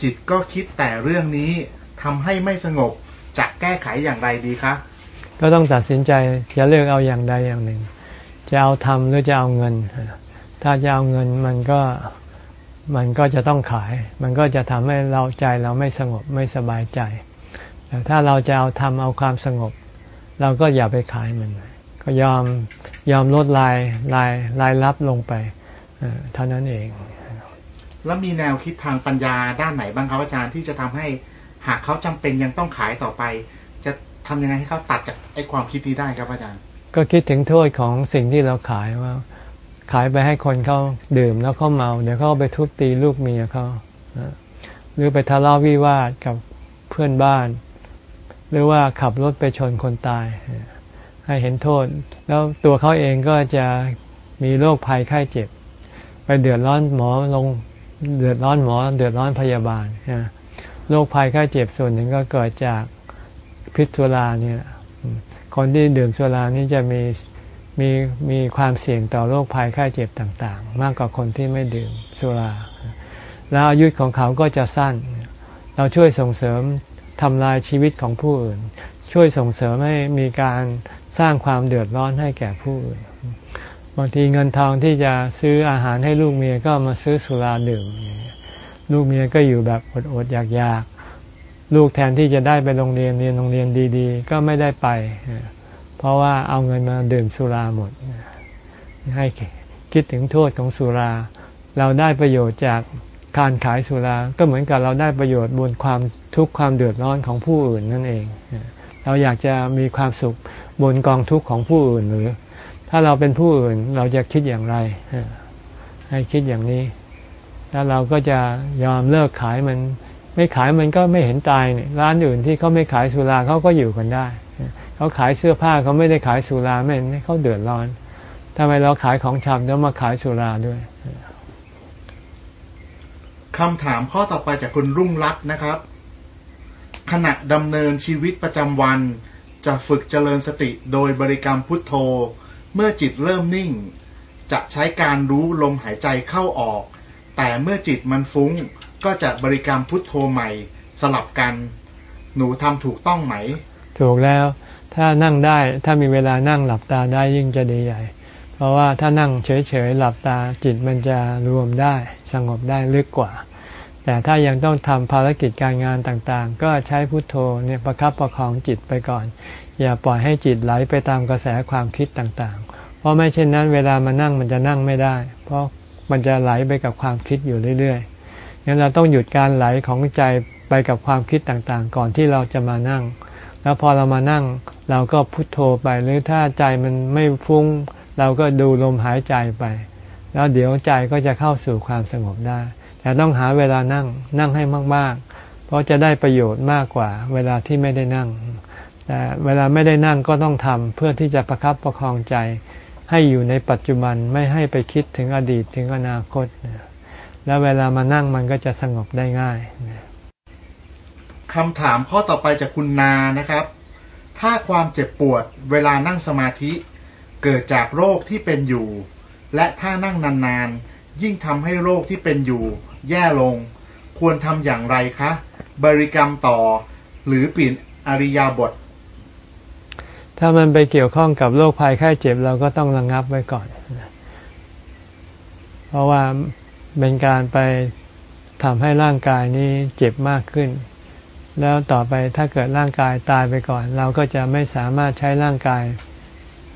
S2: จิตก็คิดแต่เรื่องนี้ทำให้ไม่สงบจะแก้ไขอย่างไรดีคะ
S1: ก็ต้องตัดสินใจจะเลือกเอาอย่างใดอย่างหนึ่ง จะเอาทำหรือจะเอาเงิน ถ้าจะเอาเงินมันก็มันก็จะต้องขาย มันก็จะทำให้เราใจเราไม่สงบไม่สบายใจแต่ถ้าเราจะเอาทำเอาความสงบ เราก็อย่าไปขายมัน ก็ยอมยอมลดรายรายรายรับลงไปเท่านั้นเอง
S2: แล้วมีแนวคิดทางปัญญาด้านไหนบ้างครับอาจารย์ที่จะทำให้หากเขาจำเป็นยังต้องขายต่อไป ทำยังไงให้เขาตัดจากไอ้ความคิดนี้ได้ครับอาจารย์
S1: ก็คิดถึงโทษของสิ่งที่เราขายว่า ขายไปให้คนเขาดื่มแล้วเขาเมา เดี๋ยวเขาไปทุบตีลูกเมียเขาหรือไปทะเลาะวิวาทกับเพื่อนบ้าน หรือว่าขับรถไปชนคนตาย ให้เห็นโทษ แล้วตัวเขาเองก็จะมีโรคภัยไข้เจ็บ ไปเดือดร้อนหมอลงเดือดร้อนหมอ เดือดร้อนพยาบาลโรคภัยไข้เจ็บส่วนหนึ่งก็เกิดจาก พิษสุราเนี่ยคนที่ดื่มสุรานี่จะมีมีมีความเสี่ยงต่อโรคภัยไข้เจ็บต่างๆ มากกว่าคนที่ไม่ดื่มสุรา แล้วอายุของเขาก็จะสั้น เราช่วยส่งเสริมทำลายชีวิตของผู้อื่น ช่วยส่งเสริมให้มีการสร้างความเดือดร้อนให้แก่ผู้อื่นบางทีเงินทองที่จะซื้ออาหารให้ลูกเมียก็มาซื้อสุราดื่ม ลูกเมียก็อยู่แบบอดๆอยากๆ ลูกแทนที่จะได้ไปโรงเรียนเรียนโรงเรียนดี ๆ ก็ไม่ได้ไป เพราะว่าเอาเงินมาดื่มสุราหมด ให้คิดถึงโทษของสุรา เราได้ประโยชน์จากการขายสุรา ก็เหมือนกับเราได้ประโยชน์บนความทุกข์ความเดือดร้อนของผู้อื่นนั่นเอง เราอยากจะมีความสุขบนกองทุกข์ของผู้อื่นหรือ ถ้าเราเป็นผู้อื่นเราจะคิดอย่างไร ให้คิดอย่างนี้ แล้วเราก็จะยอมเลิกขายมัน ไม่ขายมันก็ไม่เห็นตายเนี่ยร้านอื่นที่เขาไม่ขายสุราเขาก็อยู่กันได้ เขาขายเสื้อผ้าเขาไม่ได้ขายสุราไม่เห็นเขาเดือดร้อนทำไมเราขายของชำแล้วมาขายสุราด้วย
S2: คำถามข้อต่อไปจากคุณรุ่งรัตน์นะครับ ขณะดำเนินชีวิตประจำวัน จะฝึกเจริญสติโดยบริกรรมพุทโธ เมื่อจิตเริ่มนิ่ง จะใช้การรู้ลมหายใจเข้าออก แต่เมื่อจิตมันฟุ้ง ก็จะบริกรรมพุทโธใหม่สลับกัน หนูทำถูกต้องไหม
S1: ถูกแล้ว ถ้านั่งได้ถ้ามีเวลานั่งหลับตาได้ยิ่งจะดีใหญ่ เพราะว่าถ้านั่งเฉยๆหลับตาจิตมันจะรวมได้ สงบได้ลึกกว่า แต่ถ้ายังต้องทำภารกิจการงานต่างๆ ก็ใช้พุทโธเนี่ยประครับประคองจิตไปก่อน อย่าปล่อยให้จิตไหลไปตามกระแสความคิดต่างๆ เพราะไม่เช่นนั้นเวลามานั่งมันจะนั่งไม่ได้ เพราะมันจะไหลไปกับความคิดอยู่เรื่อยๆ งั้นเราต้องหยุดการไหลของใจไปกับความคิดต่างๆ ก่อนที่เราจะมานั่ง แล้วพอเรามานั่ง เราก็พุโทโธไปหรือถ้าใจมันไม่ฟุ้ง เราก็ดูลมหายใจไป แล้วเดี๋ยวใจก็จะเข้าสู่ความสงบได้ แต่ต้องหาเวลานั่งนั่งให้มากๆ เพราะจะได้ประโยชน์มากกว่า เวลาที่ไม่ได้นั่งแต่เวลาไม่ได้นั่งก็ต้องทำเพื่อที่จะประครับประคองใจ ให้อยู่ในปัจจุบันไม่ให้ไปคิดถึงอดีตถึงอนาคต แล้วเวลามานั่งมันก็จะสงบได้ง่าย
S2: คำถามข้อต่อไปจากคุณนานะครับ ถ้าความเจ็บปวดเวลานั่งสมาธิ เกิดจากโรคที่เป็นอยู่ และถ้านั่งนานๆ ยิ่งทำให้โรคที่เป็นอยู่ แย่ลง ควรทำอย่างไรคะ บริกรรมต่อ หรือปิ่นอริยาบท
S1: ถ้ามันไปเกี่ยวข้องกับโรคภัยไข้เจ็บเราก็ต้องระงงับไว้ก่อน เพราะว่า เป็นการไปทำให้ร่างกายนี้เจ็บมากขึ้น แล้วต่อไปถ้าเกิดร่างกายตายไปก่อน เราก็จะไม่สามารถใช้ร่างกาย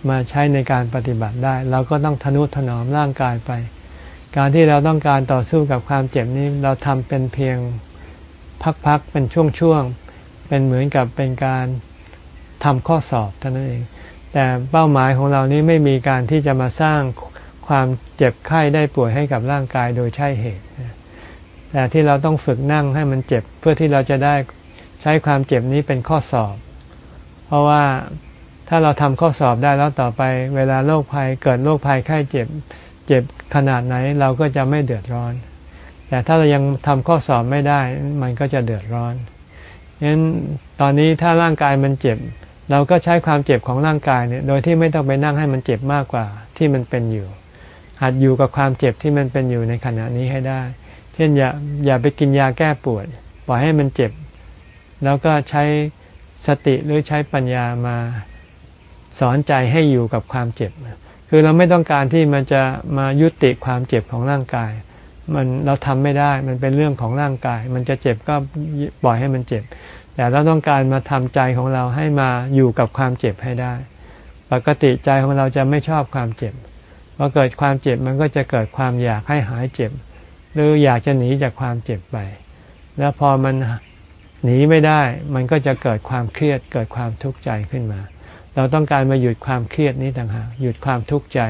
S1: มาใช้ในการปฏิบัติได้ เราก็ต้องทนุถนอมร่างกายไป การที่เราต้องการต่อสู้กับความเจ็บนี้เราทำเป็นเพียงพักๆเป็นช่วงๆเป็นเหมือนกับเป็นการทำข้อสอบเท่านั้นเอง แต่เป้าหมายของเรานี้ไม่มีการที่จะมาสร้าง ความเจ็บไข้ได้ป่วยให้กับร่างกายโดยใช่เหตุแต่ที่เราต้องฝึกนั่งให้มันเจ็บเพื่อที่เราจะได้ใช้ความเจ็บนี้เป็นข้อสอบ เพราะว่าถ้าเราทำข้อสอบได้แล้วต่อไป เวลาโรคภัยเกิดโรคภัยไข้เจ็บเจ็บขนาดไหนเราก็จะไม่เดือดร้อน แต่ถ้าเรายังทำข้อสอบไม่ได้ มันก็จะเดือดร้อนฉะนั้นตอนนี้ถ้าร่างกายมันเจ็บ เราก็ใช้ความเจ็บของร่างกายเนี่ย โดยที่ไม่ต้องไปนั่งให้มันเจ็บมากกว่าที่มันเป็นอยู่ หัดอยู่กับความเจ็บที่มันเป็นอยู่ในขณะนี้ให้ได้ เช่นอย่าอย่าไปกินยาแก้ปวด ปล่อยให้มันเจ็บ แล้วก็ใช้สติหรือใช้ปัญญามาสอนใจให้อยู่กับความเจ็บ คือเราไม่ต้องการที่มันจะมายุติความเจ็บของร่างกาย มันเราทำไม่ได้ มันเป็นเรื่องของร่างกาย มันจะเจ็บก็ปล่อยให้มันเจ็บ แต่เราต้องการมาทำใจของเราให้มาอยู่กับความเจ็บให้ได้ ปกติใจของเราจะไม่ชอบความเจ็บ อเกิดความเจ็บมันก็จะเกิดความอยากให้หายเจ็บ หรืออยากจะหนีจากความเจ็บไป แล้วพอมันหนีไม่ได้ มันก็จะเกิดความเครียด เกิดความทุกข์ใจขึ้นมา เราต้องการมาหยุดความเครียดนี้ต่างหากหยุดความทุกข์ใจ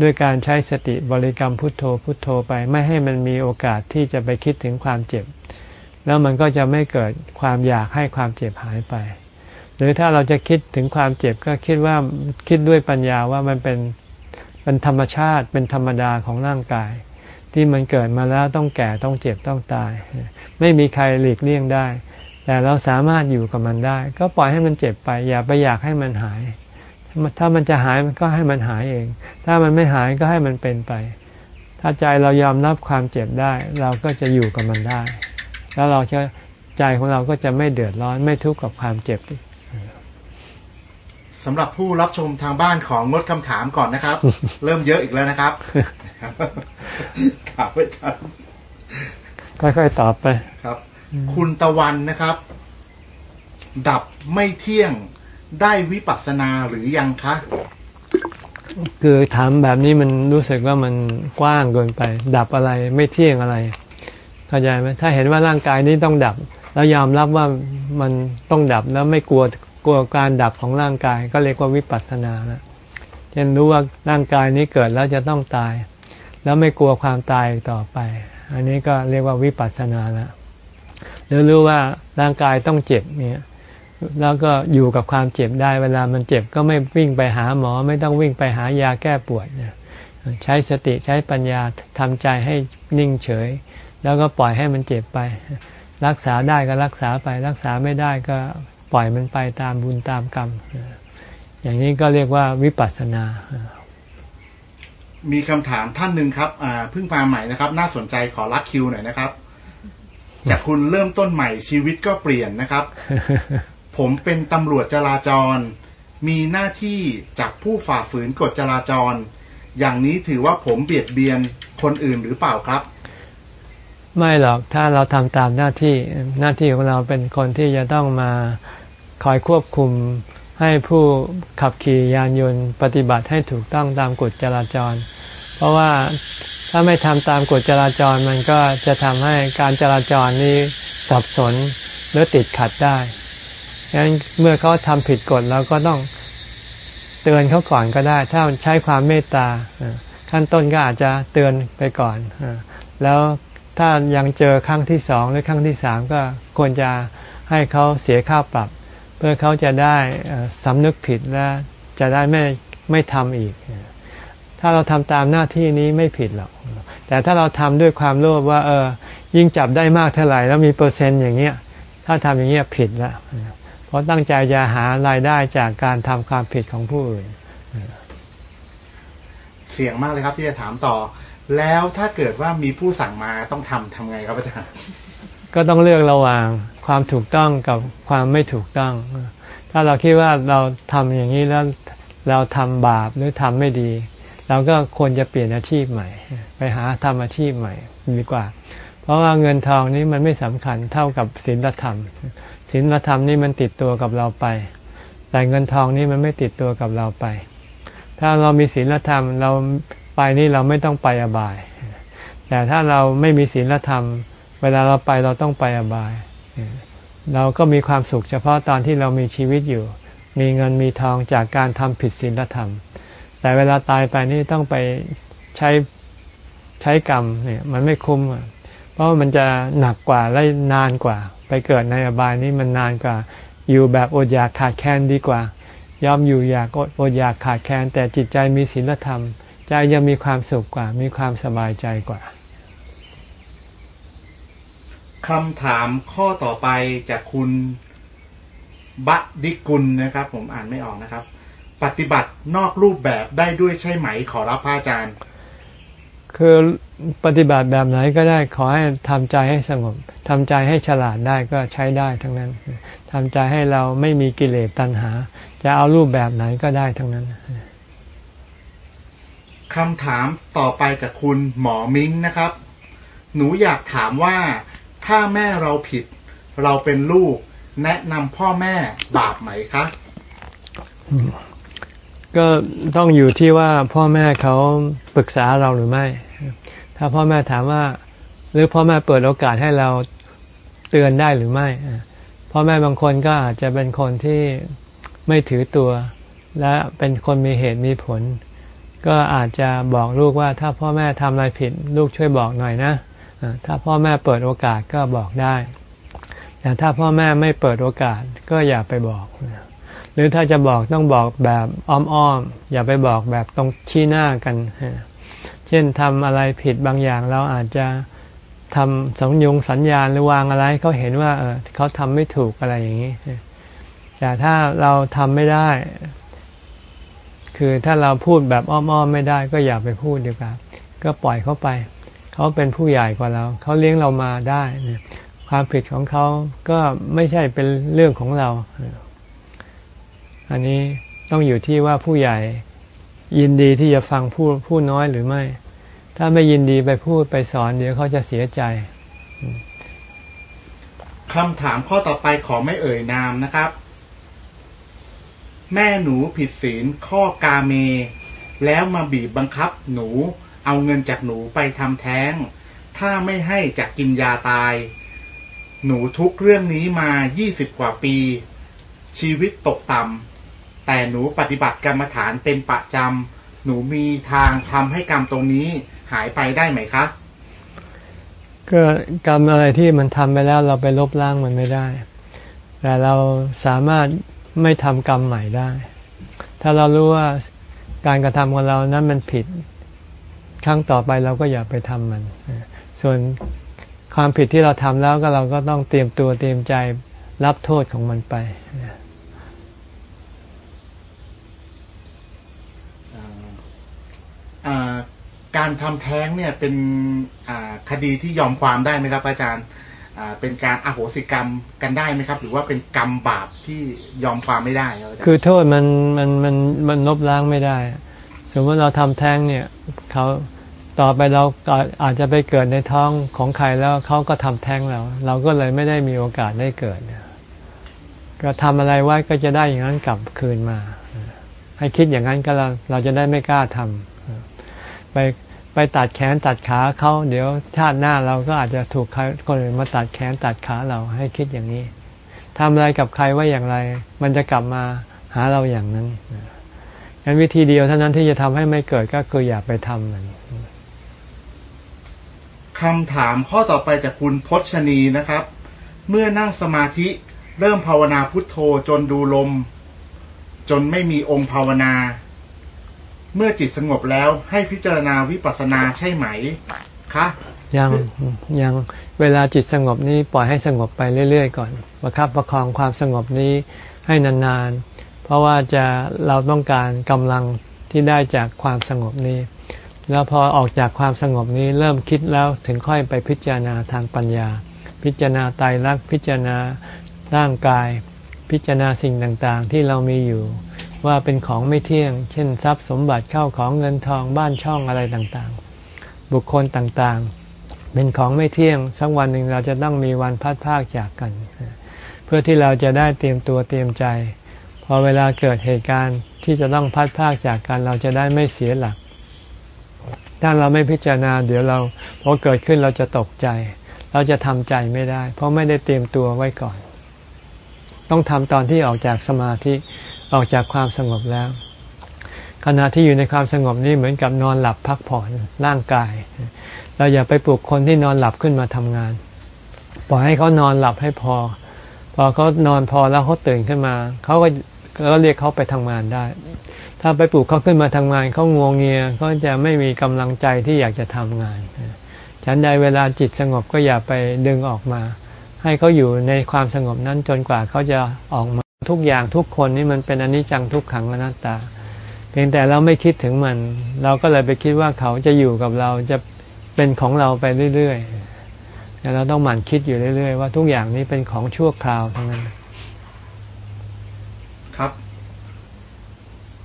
S1: ด้วยการใช้สติบริกรรมพุทโธพุทโธไป ไม่ให้มันมีโอกาสที่จะไปคิดถึงความเจ็บ แล้วมันก็จะไม่เกิดความอยากให้ความเจ็บหายไป หรือถ้าเราจะคิดถึงความเจ็บก็คิดว่าคิดด้วยปัญญาว่ามันเป็น เป็นธรรมชาติเป็นธรรมดาของร่างกาย ที่มันเกิดมาแล้วต้องแก่ต้องเจ็บต้องตาย ไม่มีใครหลีกเลี่ยงได้ แต่เราสามารถอยู่กับมันได้ ก็ปล่อยให้มันเจ็บไป อย่าไปอยากให้มันหาย ถ้ามันจะหายมันก็ให้มันหายเอง ถ้ามันไม่หายก็ให้มันเป็นไป ถ้าใจเรายอมรับความเจ็บได้ เราก็จะอยู่กับมันได้ แล้วเราจะใจของเราก็จะไม่เดือดร้อนไม่ทุกข์กับความเจ็บ
S2: สำหรับผู้รับชมทางบ้านของงดคำถามก่อนนะครับ เริ่มเยอะอีกแล้วนะครับถามไม่ทัน
S1: ค่อยๆตอบไป
S2: ครับ คุณตะวันนะครับ ดับไม่เที่ยงได้วิปัสสนาหรือยังคะ
S1: คือถามแบบนี้มันรู้สึกว่ามันกว้างเกินไป ดับอะไรไม่เที่ยงอะไรเข้าใจไหมถ้าเห็นว่าร่างกายนี้ต้องดับ แล้วยอมรับว่ามันต้องดับแล้วไม่กลัวก ลัวการดับของร่างกาย ก็เรียกว่าวิปัสสนาแล้วเช่นรู้ว่าร่างกายนี้เกิดแล้วจะต้องตาย แล้วไม่กลัวความตายต่อไป อันนี้ก็เรียกว่าวิปัสสนาแล้วหรือรู้ว่าร่างกายต้องเจ็บเนี่ยแล้วก็อยู่กับความเจ็บได้เวลามันเจ็บก็ไม่วิ่งไปหาหมอ ไม่ต้องวิ่งไปหายาแก้ปวดใช้สติใช้ปัญญาทำใจให้นิ่งเฉย แล้วก็ปล่อยให้มันเจ็บไป รักษาได้ก็รักษาไป รักษาไม่ได้ก็ ปล่อยมันไปตามบุญตามกรรม อย่างนี้ก็เรียกว่าวิปัสสนา
S2: มีคำถามท่านหนึ่งครับเพิ่งมาใหม่นะครับ น่าสนใจขอรักคิวหน่อยนะครับ จากคุณเริ่มต้นใหม่ชีวิตก็เปลี่ยนนะครับ ผมเป็นตำรวจจราจร มีหน้าที่จับผู้ฝ่าฝืนกฎจราจร อย่างนี้ถือว่าผมเบียดเบียนคนอื่นหรือเปล่าครับ
S1: ไม่หรอกถ้าเราทำตามหน้าที่หน้าที่ของเราเป็นคนที่จะต้องมา คอยควบคุมให้ผู้ขับขี่ยานยนต์ปฏิบัติให้ถูกต้องตามกฎจราจร เพราะว่าถ้าไม่ทำตามกฎจราจรมันก็จะทำให้การจราจรนี้สับสนหรือติดขัดได้ดังนั้นเมื่อเขาทำผิดกฎเราก็ต้องเตือนเขาก่อนก็ได้ ถ้าใช้ความเมตตาขั้นต้นก็อาจจะเตือนไปก่อน แล้วถ้ายังเจอครั้งที่สองหรือครั้งที่สามก็ควรจะให้เขาเสียค่าปรับ เพื่อเขาจะได้สำนึกผิดและจะได้ไม่ไม่ทำอีก ถ้าเราทำตามหน้าที่นี้ไม่ผิดหรอก แต่ถ้าเราทำด้วยความโลภว่า เออ ยิ่งจับได้มากเท่าไหร่แล้วมีเปอร์เซ็นต์อย่างเงี้ย ถ้าทำอย่างเงี้ยผิดแล้วเพราะตั้งใจจะหารายได้จากการทำความผิดของผู้อื่น
S2: เสี่ยงมากเลยครับที่จะถามต่อ แล้วถ้าเกิดว่ามีผู้สั่งมาต้องทำทำไงครับอาจารย์
S1: ก็ต้องเลือกระหว่าง ความถูกต้องกับความไม่ถูกต้อง ถ้าเราคิดว่าเราทำอย่างนี้แล้วเราทำบาปหรือทำไม่ดี เราก็ควรจะเปลี่ยนอาชีพใหม่ ไปหาทำอาชีพใหม่ดีกว่า เพราะว่าเงินทองนี้มันไม่สำคัญเท่ากับศีลธรรมศีลธรรมนี่มันติดตัวกับเราไป แต่เงินทองนี่มันไม่ติดตัวกับเราไป ถ้าเรามีศีลธรรมเราไปนี่เราไม่ต้องไปอบาย แต่ถ้าเราไม่มีศีลธรรม เวลาเราไปเราต้องไปอบาย เราก็มีความสุขเฉพาะตอนที่เรามีชีวิตอยู่ มีเงินมีทองจากการทำผิดศีลธรรม แต่เวลาตายไปนี่ต้องไปใช้ใช้กรรมเนี่ยมันไม่คุ้ม เพราะมันจะหนักกว่าและนานกว่า ไปเกิดในอบายนี้มันนานกว่า อยู่แบบอดอยากขาดแคลนดีกว่า ยอมอยู่อยากอดอยากขาดแคลนแต่จิตใจมีศีลธรรม ใจยังมีความสุขกว่า มีความสบายใจกว่า
S2: คำถามข้อต่อไปจากคุณบะดิกุลนะครับ ผมอ่านไม่ออกนะครับ ปฏิบัตินอกรูปแบบได้ด้วยใช่ไหมขอรับพระอาจารย์
S1: คือปฏิบัติแบบไหนก็ได้ขอให้ทำใจให้สงบทำใจให้ฉลาดได้ก็ใช้ได้ทั้งนั้นทำใจให้เราไม่มีกิเลสตัณหา จะเอารูปแบบไหนก็ได้ทั้งนั้น
S2: คำถามต่อไปจากคุณหมอมิ้งนะครับ หนูอยากถามว่า ถ้าแม่เราผิด เราเป็นลูก แนะนำพ่อแม่บาปไหมคะ
S1: ก็ต้องอยู่ที่ว่าพ่อแม่เขาปรึกษาเราหรือไม่ ถ้าพ่อแม่ถามว่า หรือพ่อแม่เปิดโอกาสให้เราเตือนได้หรือไม่พ่อแม่บางคนก็อาจจะเป็นคนที่ไม่ถือตัว และเป็นคนมีเหตุมีผล ก็อาจจะบอกลูกว่าถ้าพ่อแม่ทำอะไรผิด ลูกช่วยบอกหน่อยนะ ถ้าพ่อแม่เปิดโอกาสก็บอกได้ แต่ถ้าพ่อแม่ไม่เปิดโอกาสก็อย่าไปบอก หรือถ้าจะบอกต้องบอกแบบอ้อมๆ อย่าไปบอกแบบตรงชี้หน้ากัน เช่นทำอะไรผิดบางอย่างเราอาจจะทำสัญญงสัญญาณหรือวางอะไรเขาเห็นว่าเออเขาทำไม่ถูกอะไรอย่างนี้ แต่ถ้าเราทำไม่ได้ คือถ้าเราพูดแบบอ้อมๆไม่ได้ ก็อย่าไปพูดดีกว่า ก็ปล่อยเขาไป เขาเป็นผู้ใหญ่กว่าเรา เขาเลี้ยงเรามาได้ความผิดของเขาก็ไม่ใช่เป็นเรื่องของเรา อันนี้ต้องอยู่ที่ว่าผู้ใหญ่ยินดีที่จะฟังผู้ผู้น้อยหรือไม่ ถ้าไม่ยินดีไปพูดไปสอนเดี๋ยวเขาจะเสียใจ
S2: คำถามข้อต่อไปขอไม่เอ่ยนามนะครับ แม่หนูผิดศีลข้อกาเม แล้วมาบีบบังคับหนู เอาเงินจากหนูไปทำแท้ง ถ้าไม่ให้จะกกินยาตาย หนูทุกเรื่องนี้มายี่สิบกว่าปี ชีวิตตกต่ำแต่หนูปฏิบัติกรรมฐานเป็นประจำหนูมีทางทำให้กรรมตรงนี้หายไปได้ไหมคะ
S1: ก็กรรมอะไรที่มันทำไปแล้วเราไปลบล้างมันไม่ได้ แต่เราสามารถไม่ทำกรรมใหม่ได้ ถ้าเรารู้ว่าการกระทำของเรานั้นมันผิด รั้งต่อไปเราก็อย่าไปทำมัน ส่วนความผิดที่เราทำแล้วก็เราก็ต้องเตรียมตัวเตรียมใจรับโทษของมันไป
S2: อ่าการทำแท้งเนี่ยเป็นอ่าคดีที่ยอมความได้ไหมครับ อาจารย์อ่าเป็นการอโหสิกรรมกันได้ไหมครับ หรือว่าเป็นกรรมบาปที่ยอมความไม่ได้ครับอาจารย์
S1: คือโทษมันมันมันมันลบล้างไม่ได้ สมมติเราทำแท้งเนี่ยเขา ต่อไปเราอาจจะไปเกิดในท้องของใครแล้วเขาก็ทำแท้งเรา เราก็เลยไม่ได้มีโอกาสได้เกิดก็ทำอะไรไว้ก็จะได้อย่างนั้นกลับคืนมา ให้คิดอย่างนั้นก็เราเราจะได้ไม่กล้าทำไปไปตัดแขนตัดขาเขาเดี๋ยวชาติหน้าเราก็อาจจะถูกใครคนอื่นมาตัดแขนตัดขาเราให้คิดอย่างนี้ทำอะไรกับใครว่าอย่างไร มันจะกลับมาหาเราอย่างนั้นงั้นวิธีเดียวเท่านั้นที่จะทำให้ไม่เกิดก็คืออย่าไปทำมัน
S2: คำถามข้อต่อไปจากคุณพชนีนะครับ เมื่อนั่งสมาธิเริ่มภาวนาพุทโธจนดูลม จนไม่มีองค์ภาวนา เมื่อจิตสงบแล้วให้พิจารณาวิปัสสนาใช่ไหมคะ
S1: ยังยังเวลาจิตสงบนี้ปล่อยให้สงบไปเรื่อย ๆ ก่อนประคับประคองความสงบนี้ให้นานๆ เพราะว่าจะเราต้องการกำลังที่ได้จากความสงบนี้ แล้วพอออกจากความสงบนี้เริ่มคิดแล้วถึงค่อยไปพิจารณาทางปัญญา พิจารณาไตรลักษณ์พิจารณาร่างกาย พิจารณาสิ่งต่างๆ ที่เรามีอยู่ ว่าเป็นของไม่เที่ยง เช่นทรัพย์สมบัติเข้าของเงินทองบ้านช่องอะไรต่างๆ บุคคลต่างๆ เป็นของไม่เที่ยงสักวันหนึ่งเราจะต้องมีวันพัดพากจากกัน เพื่อที่เราจะได้เตรียมตัวเตรียมใจ พอเวลาเกิดเหตุการณ์ที่จะต้องพัดพากจากกันเราจะได้ไม่เสียหลัก ถ้าเราไม่พิจารณาเดี๋ยวเราพอเกิดขึ้นเราจะตกใจ เราจะทำใจไม่ได้ เพราะไม่ได้เตรียมตัวไว้ก่อน ต้องทำตอนที่ออกจากสมาธิออกจากความสงบแล้ว ขณะที่อยู่ในความสงบนี้เหมือนกับนอนหลับพักผ่อนร่างกาย เราอย่าไปปลุกคนที่นอนหลับขึ้นมาทำงาน ปล่อยให้เขานอนหลับให้พอ พอเขานอนพอแล้วเขาตื่นขึ้นมาเขาก็ก็เรียกเขาไปทำงานได้ ถ้าไปปลุกเขาขึ้นมาทำงานเขางวงเงียก็จะไม่มีกำลังใจที่อยากจะทำงานฉันใดเวลาจิตสงบก็อย่าไปดึงออกมา ให้เขาอยู่ในความสงบนั้นจนกว่าเขาจะออกมาทุกอย่างทุกคนนี่มันเป็นอนิจจังทุกขังอนัตตา เพียงแต่เราไม่คิดถึงมัน เราก็เลยไปคิดว่าเขาจะอยู่กับเราจะเป็นของเราไปเรื่อยๆแต่เราต้องหมั่นคิดอยู่เรื่อยๆ ว่าทุกอย่างนี้เป็นของชั่วคราวทั้งนั้น
S2: ครับ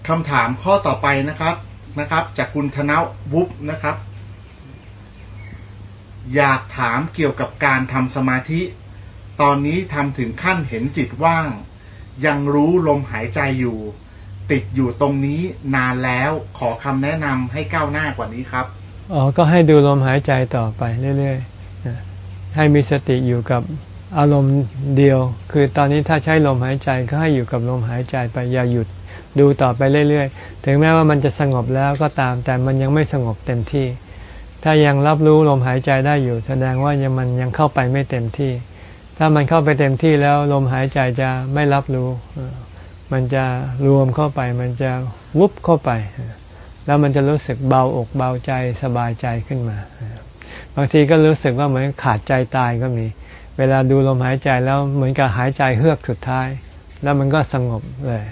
S2: คำถามข้อต่อไปนะครับนะครับ จากคุณธนวุฒินะครับ อยากถามเกี่ยวกับการทำสมาธิ ตอนนี้ทำถึงขั้นเห็นจิตว่าง ยังรู้ลมหายใจอยู่ ติดอยู่ตรงนี้นานแล้วขอคำแนะนำให้ก้าวหน้ากว่านี้ครับ
S1: อ๋อก็ให้ดูลมหายใจต่อไปเรื่อยๆให้มีสติอยู่กับอารมณ์เดียว คือตอนนี้ถ้าใช้ลมหายใจก็ให้อยู่กับลมหายใจไปอย่าหยุด ดูต่อไปเรื่อยๆ ถึงแม้ว่ามันจะสงบแล้วก็ตาม แต่มันยังไม่สงบเต็มที่ ถ้ายังรับรู้ลมหายใจได้อยู่ แสดงว่ายังมันยังเข้าไปไม่เต็มที่ ถ้ามันเข้าไปเต็มที่แล้วลมหายใจจะไม่รับรู้ มันจะรวมเข้าไป มันจะวุบเข้าไป แล้วมันจะรู้สึกเบาอกเบาใจสบายใจขึ้นมา บางทีก็รู้สึกว่าเหมือนขาดใจตายก็มี เวลาดูลมหายใจแล้วเหมือนกับหายใจเฮือกสุดท้าย แล้วมันก็สงบเลย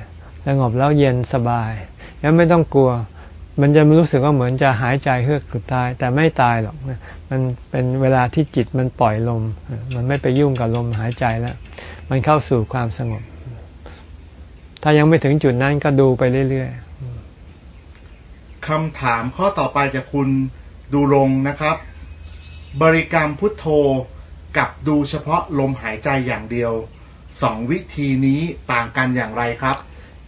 S1: สงบแล้วเย็นสบาย แล้วไม่ต้องกลัว มันจะรู้สึกว่าเหมือนจะหายใจเฮือกสุดท้าย แต่ไม่ตายหรอกมันเป็นเวลาที่จิตมันปล่อยลม มันไม่ไปยุ่งกับลมหายใจแล้ว มันเข้าสู่ความสงบ ถ้ายังไม่ถึงจุดนั้นก็ดูไปเรื่อยๆ
S2: คำถามข้อต่อไปจากคุณดูลงนะครับ บริกรรมพุทโธกับดูเฉพาะลมหายใจอย่างเดียวสองวิธีนี้ต่างกันอย่างไรครับ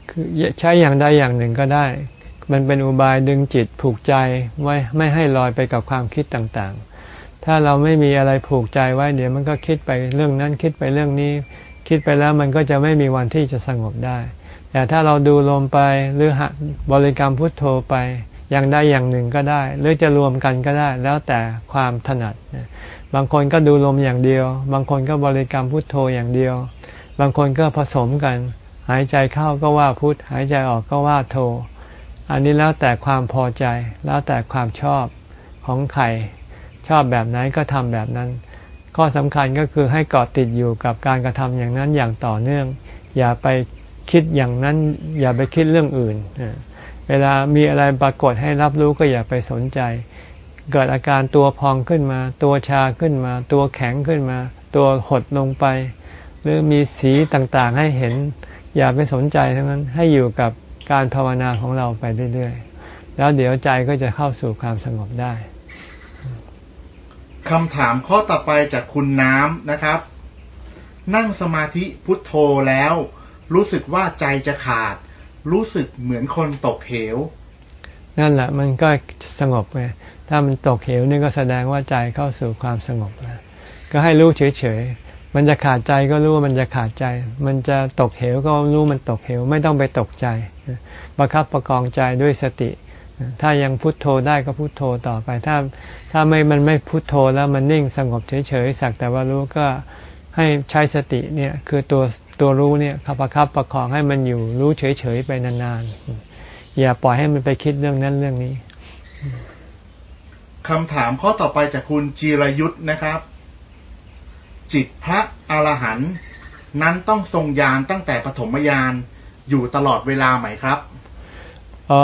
S1: คือใช้อย่างใดอย่างหนึ่งก็ได้ มันเป็นอุบายดึงจิตผูกใจไว้ไม่ให้ลอยไปกับความคิดต่างๆ ถ้าเราไม่มีอะไรผูกใจไว้เดี๋ยวมันก็คิดไปเรื่องนั้นคิดไปเรื่องนี้ คิดไปแล้วมันก็จะไม่มีวันที่จะสงบได้ แต่ถ้าเราดูลมไปหรือบบริกรรมพุทโธไปอย่างใดอย่างหนึ่งก็ได้ หรือจะรวมกันก็ได้ แล้วแต่ความถนัด บางคนก็ดูลมอย่างเดียว บางคนก็บริกรรมพุทโธอย่างเดียว บางคนก็ผสมกัน หายใจเข้าก็ว่าพุทหายใจออกก็ว่าโธอันนี้แล้วแต่ความพอใจแล้วแต่ความชอบของใครชอบแบบไหนก็ทำแบบนั้น ข้อสำคัญก็คือให้เกาะติดอยู่กับการกระทำอย่างนั้นอย่างต่อเนื่อง อย่าไปคิดอย่างนั้น อย่าไปคิดเรื่องอื่น เวลามีอะไรปรากฏให้รับรู้ก็อย่าไปสนใจ เกิดอาการตัวพองขึ้นมา ตัวชาขึ้นมา ตัวแข็งขึ้นมา ตัวหดลงไป หรือมีสีต่างๆให้เห็น อย่าไปสนใจทั้งนั้นให้อยู่กับการภาวนาของเราไปเรื่อยๆ แล้วเดี๋ยวใจก็จะเข้าสู่ความสงบได้
S2: คำถามข้อต่อไปจากคุณน้ำนะครับ นั่งสมาธิพุทโธแล้ว รู้สึกว่าใจจะขาด รู้สึกเหมือนคนตกเหว
S1: นั่นแหละมันก็สงบไงถ้ามันตกเหวนี่ก็แสดงว่าใจเข้าสู่ความสงบแล้วก็ให้รู้เฉยๆ มันจะขาดใจก็รู้ว่ามันจะขาดใจ มันจะตกเหวก็รู้มันตกเหว ไม่ต้องไปตกใจ ประคับประคองใจด้วยสติ ถ้ายังพุทโธได้ก็พุทโธต่อไป ถ้าถ้าไม่มันไม่พุทโธแล้วมันนิ่งสงบเฉยๆสักแต่ว่ารู้ก็ให้ใช้สติเนี่ยคือตัวตัวรู้เนี่ยขับประคับประคองให้มันอยู่รู้เฉยๆไปนานๆ อย่าปล่อยให้มันไปคิดเรื่องนั้นเรื่องนี้
S2: คำถามข้อต่อไปจากคุณจีรยุทธ์นะครับ จิตพระอรหันต์นั้นต้องทรงยานตั้งแต่ปฐมยานอยู่ตลอดเวลาไหมครับ
S1: อ๋อ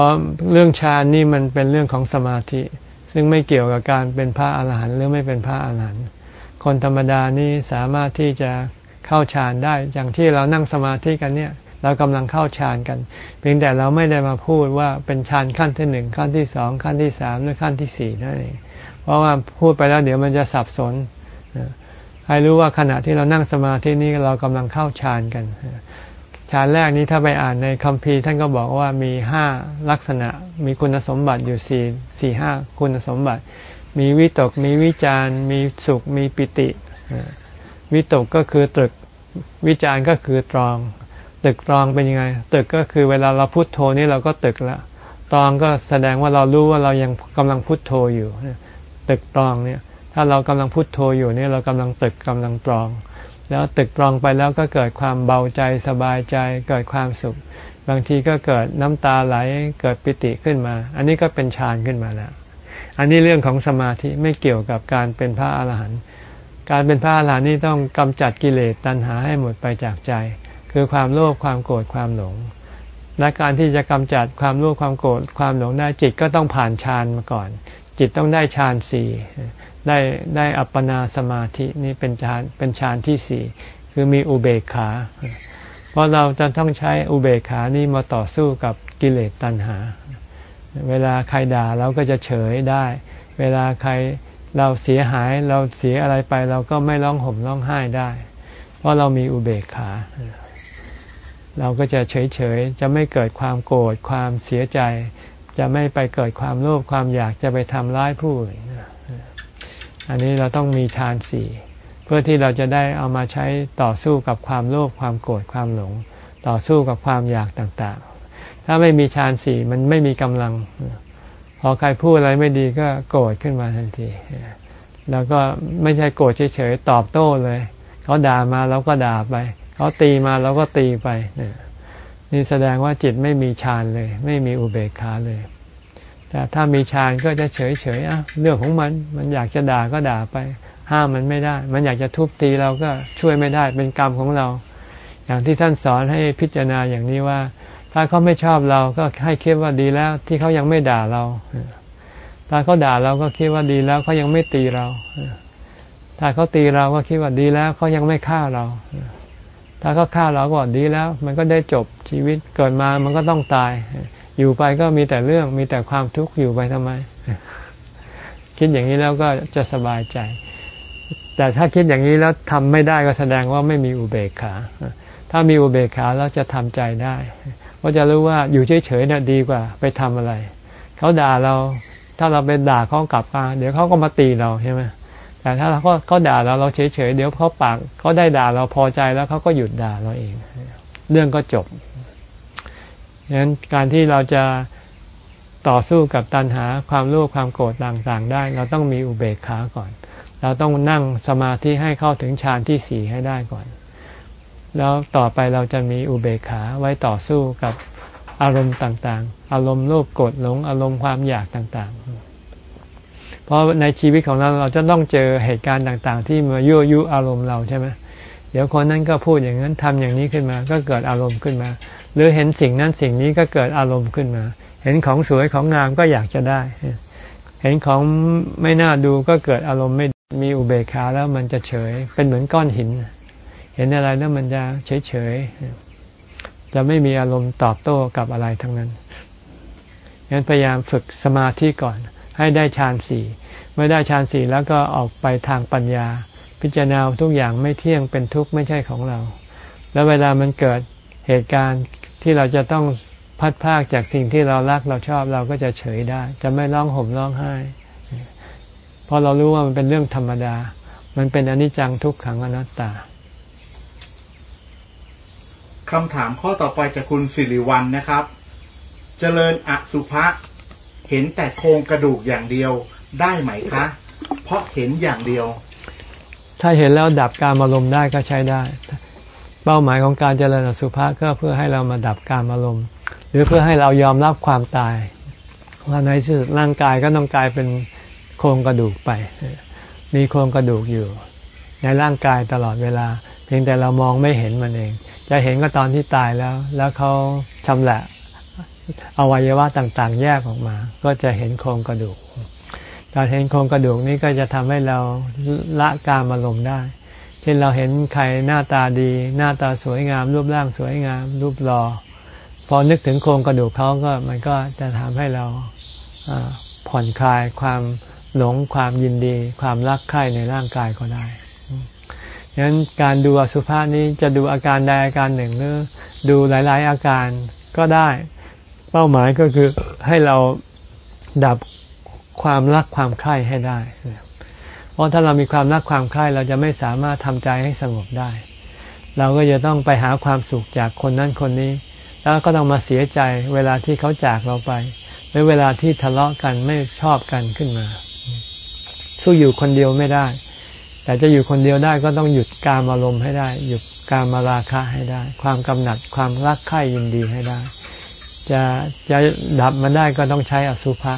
S1: เรื่องฌานนี่มันเป็นเรื่องของสมาธิ ซึ่งไม่เกี่ยวกับการเป็นพระอรหันต์หรือไม่เป็นพระอรหันต์คนธรรมดานี่สามารถที่จะเข้าฌานได้อย่างที่เรานั่งสมาธิกันเนี่ยเรากำลังเข้าฌานกัน เพียงแต่เราไม่ได้มาพูดว่าเป็นฌานขั้นที่หนึ่งขั้นที่สองขั้นที่สามหรือขั้นที่สี่นั่นเองเพราะว่าพูดไปแล้วเดี๋ยวมันจะสับสน ให้รู้ว่าขณะที่เรานั่งสมาธินี้เรากำลังเข้าฌานกันฌานแรกนี้ถ้าไปอ่านในคัมภีร์ท่านก็บอกว่ามีห้าลักษณะ มีคุณสมบัติอยู่สี่สี่ห้าคุณสมบัติ มีวิตก มีวิจารมีสุข มีปิติ วิตกก็คือตรึก วิจารก็คือตรอง ตึกตรองเป็นยังไง ตึกก็คือเวลาเราพุโทโธนี่เราก็ตึกละตรองก็แสดงว่าเรารู้ว่าเรายังกำลังพุโทโธอยู่ตึกตรองเนี่ย ถ้าเรากำลังพุโทโธอยู่นี่เรากำลังตึกกำลังตรอง แล้วตึกตรองไปแล้วก็เกิดความเบาใจสบายใจ เกิดความสุข บางทีก็เกิดน้ำตาไหลเกิดปิติขึ้นมา อันนี้ก็เป็นฌานขึ้นมาแล้วอันนี้เรื่องของสมาธิไม่เกี่ยวกับการเป็นพระอาหารหันต์การเป็นพระอาหารหันต์นี่ต้องกำจัดกิเลสตัณหาให้หมดไปจากใจ คือความโลภความโกรธความหลงและการที่จะกำจัดความโลภความโกรธความหลงได้จิตก็ต้องผ่านฌานมาก่อน จิตต้องได้ฌานสี่ ได้ได้อัปปนาสมาธินี่เป็นฌานเป็นฌานที่สี่คือมีอุเบกขา เพราะเราจะต้องใช้อุเบกขานี่มาต่อสู้กับกิเลสตัณหา เวลาใครด่าเราก็จะเฉยได้ เวลาใครเราเสียหายเราเสียอะไรไป เราก็ไม่ร้องห่มร้องไห้ได้ เพราะเรามีอุเบกขา เราก็จะเฉยเฉยจะไม่เกิดความโกรธความเสียใจ จะไม่ไปเกิดความโลภความอยากจะไปทำร้ายผู้อื่น อันนี้เราต้องมีฌานสี่เพื่อที่เราจะได้เอามาใช้ต่อสู้กับความโลภความโกรธความหลง ต่อสู้กับความอยากต่างๆ ถ้าไม่มีฌานสี่มันไม่มีกำลัง พอใครพูดอะไรไม่ดีก็โกรธขึ้นมาทันที แล้วก็ไม่ใช่โกรธเฉยๆตอบโต้เลย เขาด่ามาเราก็ด่าไป เขาตีมาเราก็ตีไปนี่แสดงว่าจิตไม่มีฌานเลย ไม่มีอุเบกขาเลย แต่ถ้ามีฌานก็จะเฉยเฉยอะเรื่องของมัน มันอยากจะด่าก็ด่าไป ห้ามมันไม่ได้ มันอยากจะทุบตีเราก็ช่วยไม่ได้เป็นกรรมของเรา อย่างที่ท่านสอนให้พิจารณาอย่างนี้ว่า ถ้าเขาไม่ชอบเราก็ให้คิดว่าดีแล้ว ที่เขายังไม่ด่าเราถ้าเขาด่าเราก็คิดว่าดีแล้วเขายังไม่ตีเรา ถ้าเขาตีเราก็คิดว่าดีแล้วเขายังไม่ฆ่าเรา ถ้าเขาฆ่าเราก็ดีแล้ว มันก็ได้จบชีวิตเกิดมามันก็ต้องตาย อยู่ไปก็มีแต่เรื่องมีแต่ความทุกข์อยู่ไปทำไม คิดอย่างนี้แล้วก็จะสบายใจ แต่ถ้าคิดอย่างนี้แล้วทำไม่ได้ก็แสดงว่าไม่มีอุเบกขา ถ้ามีอุเบกขาแล้วจะทำใจได้ก็จะรู้ว่าอยู่เฉยๆเนี่ยดีกว่า ไปทำอะไร เขาด่าเรา ถ้าเราไปด่าเขากลับมา เดี๋ยวเขาก็มาตีเราใช่ไหมแต่ถ้าเขาเขาด่าเราเราเฉยๆเดี๋ยวเขาปากเขาได้ด่าเราพอใจแล้วเขาก็หยุดด่าเราเอง เรื่องก็จบ ฉะนั้นการที่เราจะต่อสู้กับตัณหาความโลภความโกรธต่างๆ ได้ เราต้องมีอุเบกขาก่อน เราต้องนั่งสมาธิให้เข้าถึงฌานที่สี่ให้ได้ก่อน แล้วต่อไปเราจะมีอุเบกขาไว้ต่อสู้กับอารมณ์ต่างๆ อารมณ์โลภโกรธหลง อารมณ์ความอยากต่างๆ เพราะในชีวิตของเราเราจะต้องเจอเหตุการณ์ต่าง ๆ ที่มายั่วยุอารมณ์เราใช่ไหมเเดี๋ยวคนนั้นก็พูดอย่างนั้นทำอย่างนี้ขึ้นมา ก็เกิดอารมณ์ขึ้นมา หรือเห็นสิ่งนั้นสิ่งนี้ก็เกิดอารมณ์ขึ้นมา เห็นของสวยของงามก็อยากจะได้ เห็นของไม่น่าดูก็เกิดอารมณ์ไม่มีอุเบกขาแล้วมันจะเฉย เป็นเหมือนก้อนหิน เห็นอะไรแล้วมันจะเฉยเฉยจะไม่มีอารมณ์ตอบโต้กับอะไรทั้งนั้นงั้นพยายามฝึกสมาธิก่อน ให้ได้ฌานสี่เมื่อได้ฌานสี่แล้วก็ออกไปทางปัญญา พิจารณาทุกอย่างไม่เที่ยงเป็นทุกข์ไม่ใช่ของเรา แล้วเวลามันเกิดเหตุการณ์ที่เราจะต้องพัดภาคจากสิ่งที่เรารักเราชอบเราก็จะเฉยได้ จะไม่ร้องห่มร้องไห้ เพราะเรารู้ว่ามันเป็นเรื่องธรรมดา มันเป็นอนิจจังทุกขังอนัตตา
S2: คำถามข้อต่อไปจากคุณสิริวัลนนะครับ เจริญอสุภะเห็นแต่โครงกระดูกอย่างเดียวได้ไหมคะ เพราะเห็นอย่างเดียว
S1: ถ้าเห็นแล้วดับการอารมณ์ได้ก็ใช้ได้ เป้าหมายของการเจริญอสุภะก็เพื่อให้เรามาดับการอารมณ์ หรือเพื่อให้เรายอมรับความตายว่าในที่สุดร่างกายก็ต้องกลายเป็นโครงกระดูกไป มีโครงกระดูกอยู่ ในร่างกายตลอดเวลา เพียงแต่เรามองไม่เห็นมันเอง จะเห็นก็ตอนที่ตายแล้ว แล้วเขาชำแหละอวัยวะต่างๆ แยกออกมา ก็จะเห็นโครงกระดูก การเห็นโครงกระดูกนี้ก็จะทำให้เราละการอารมณ์ได้ เช่นเราเห็นใครหน้าตาดี หน้าตาสวยงาม รูปร่างสวยงาม รูปหลอ่อพอนึกถึงโครงกระดูกเขาก็มันก็จะทำให้เราผ่อนคลายความหลงความยินดี ความรักใคร่ในร่างกายก็ได้ฉะนั้นการดูอสุภะนี้จะดูอาการใดอาการหนึ่งหรือดูหลาย ๆ อาการก็ได้ เป้าหมายก็คือให้เราดับ ความรักความใคร่ให้ได้ เพราะถ้าเรามีความรักความใคร่เราจะไม่สามารถทำใจให้สงบได้ เราก็จะต้องไปหาความสุขจากคนนั้นคนนี้ แล้วก็ต้องมาเสียใจเวลาที่เขาจากเราไป หรือเวลาที่ทะเลาะกันไม่ชอบกันขึ้นมา สู้อยู่คนเดียวไม่ได้ แต่จะอยู่คนเดียวได้ก็ต้องหยุดการอารมณ์ให้ได้ หยุดการมาราคะให้ได้ ความกำหนัดความรักใคร่ยินดีให้ได้ จะจะดับมันได้ก็ต้องใช้อสุภะ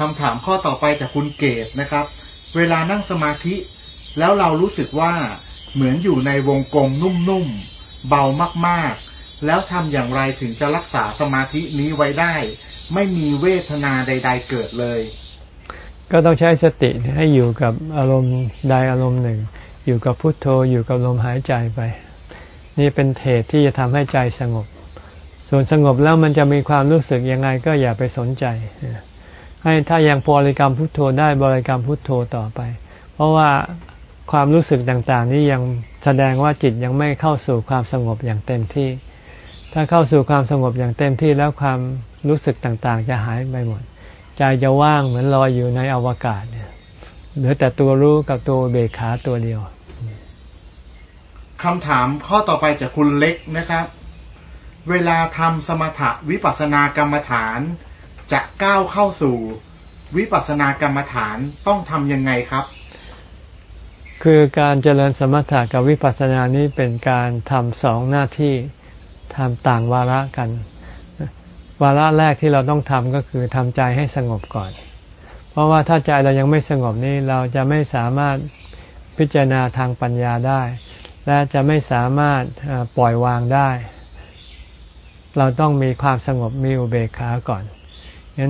S2: คำถามข้อต่อไปจากคุณเกศนะครับ เวลานั่งสมาธิ แล้วเรารู้สึกว่าเหมือนอยู่ในวงกลมนุ่มๆ เบามากๆ แล้วทำอย่างไรถึงจะรักษาสมาธินี้ไว้ได้ ไม่มีเวทนาใด ๆ เกิดเลย
S1: ก็ต้องใช้สติให้อยู่กับอารมณ์ใดอารมณ์หนึ่ง อยู่กับพุทโธอยู่กับลมหายใจไป นี่เป็นเหตุที่จะทำให้ใจสงบ ส่วนสงบแล้วมันจะมีความรู้สึกยังไงก็อย่าไปสนใจ ให้ถ้ายังบริกรรมพุทโธได้บริกรรมพุทโธต่อไป เพราะว่าความรู้สึกต่างๆ นี้ยังแสดงว่าจิตยังไม่เข้าสู่ความสงบอย่างเต็มที่ ถ้าเข้าสู่ความสงบอย่างเต็มที่แล้วความรู้สึกต่างๆ จะหายไปหมด ใจจะว่างเหมือนลอยอยู่ในอวกาศเนี่ยเหลือแต่ตัวรู้กับตัวเบขาตัวเดียว
S2: คำถามข้อต่อไปจากคุณเล็กนะครับ เวลาทำสมถะวิปัสสนากรรมฐาน จะก้าวเข้าสู่วิปัสสนากรรมฐานต้องทำยังไงครับ
S1: คือการเจริญสมถะกับวิปัสสนานี้เป็นการทำสองหน้าที่ทำต่างวาระกัน วาระแรกที่เราต้องทำก็คือทำใจให้สงบก่อน เพราะว่าถ้าใจเรายังไม่สงบนี่เราจะไม่สามารถพิจารณาทางปัญญาได้ และจะไม่สามารถปล่อยวางได้ เราต้องมีความสงบมีอุเบกขาก่อน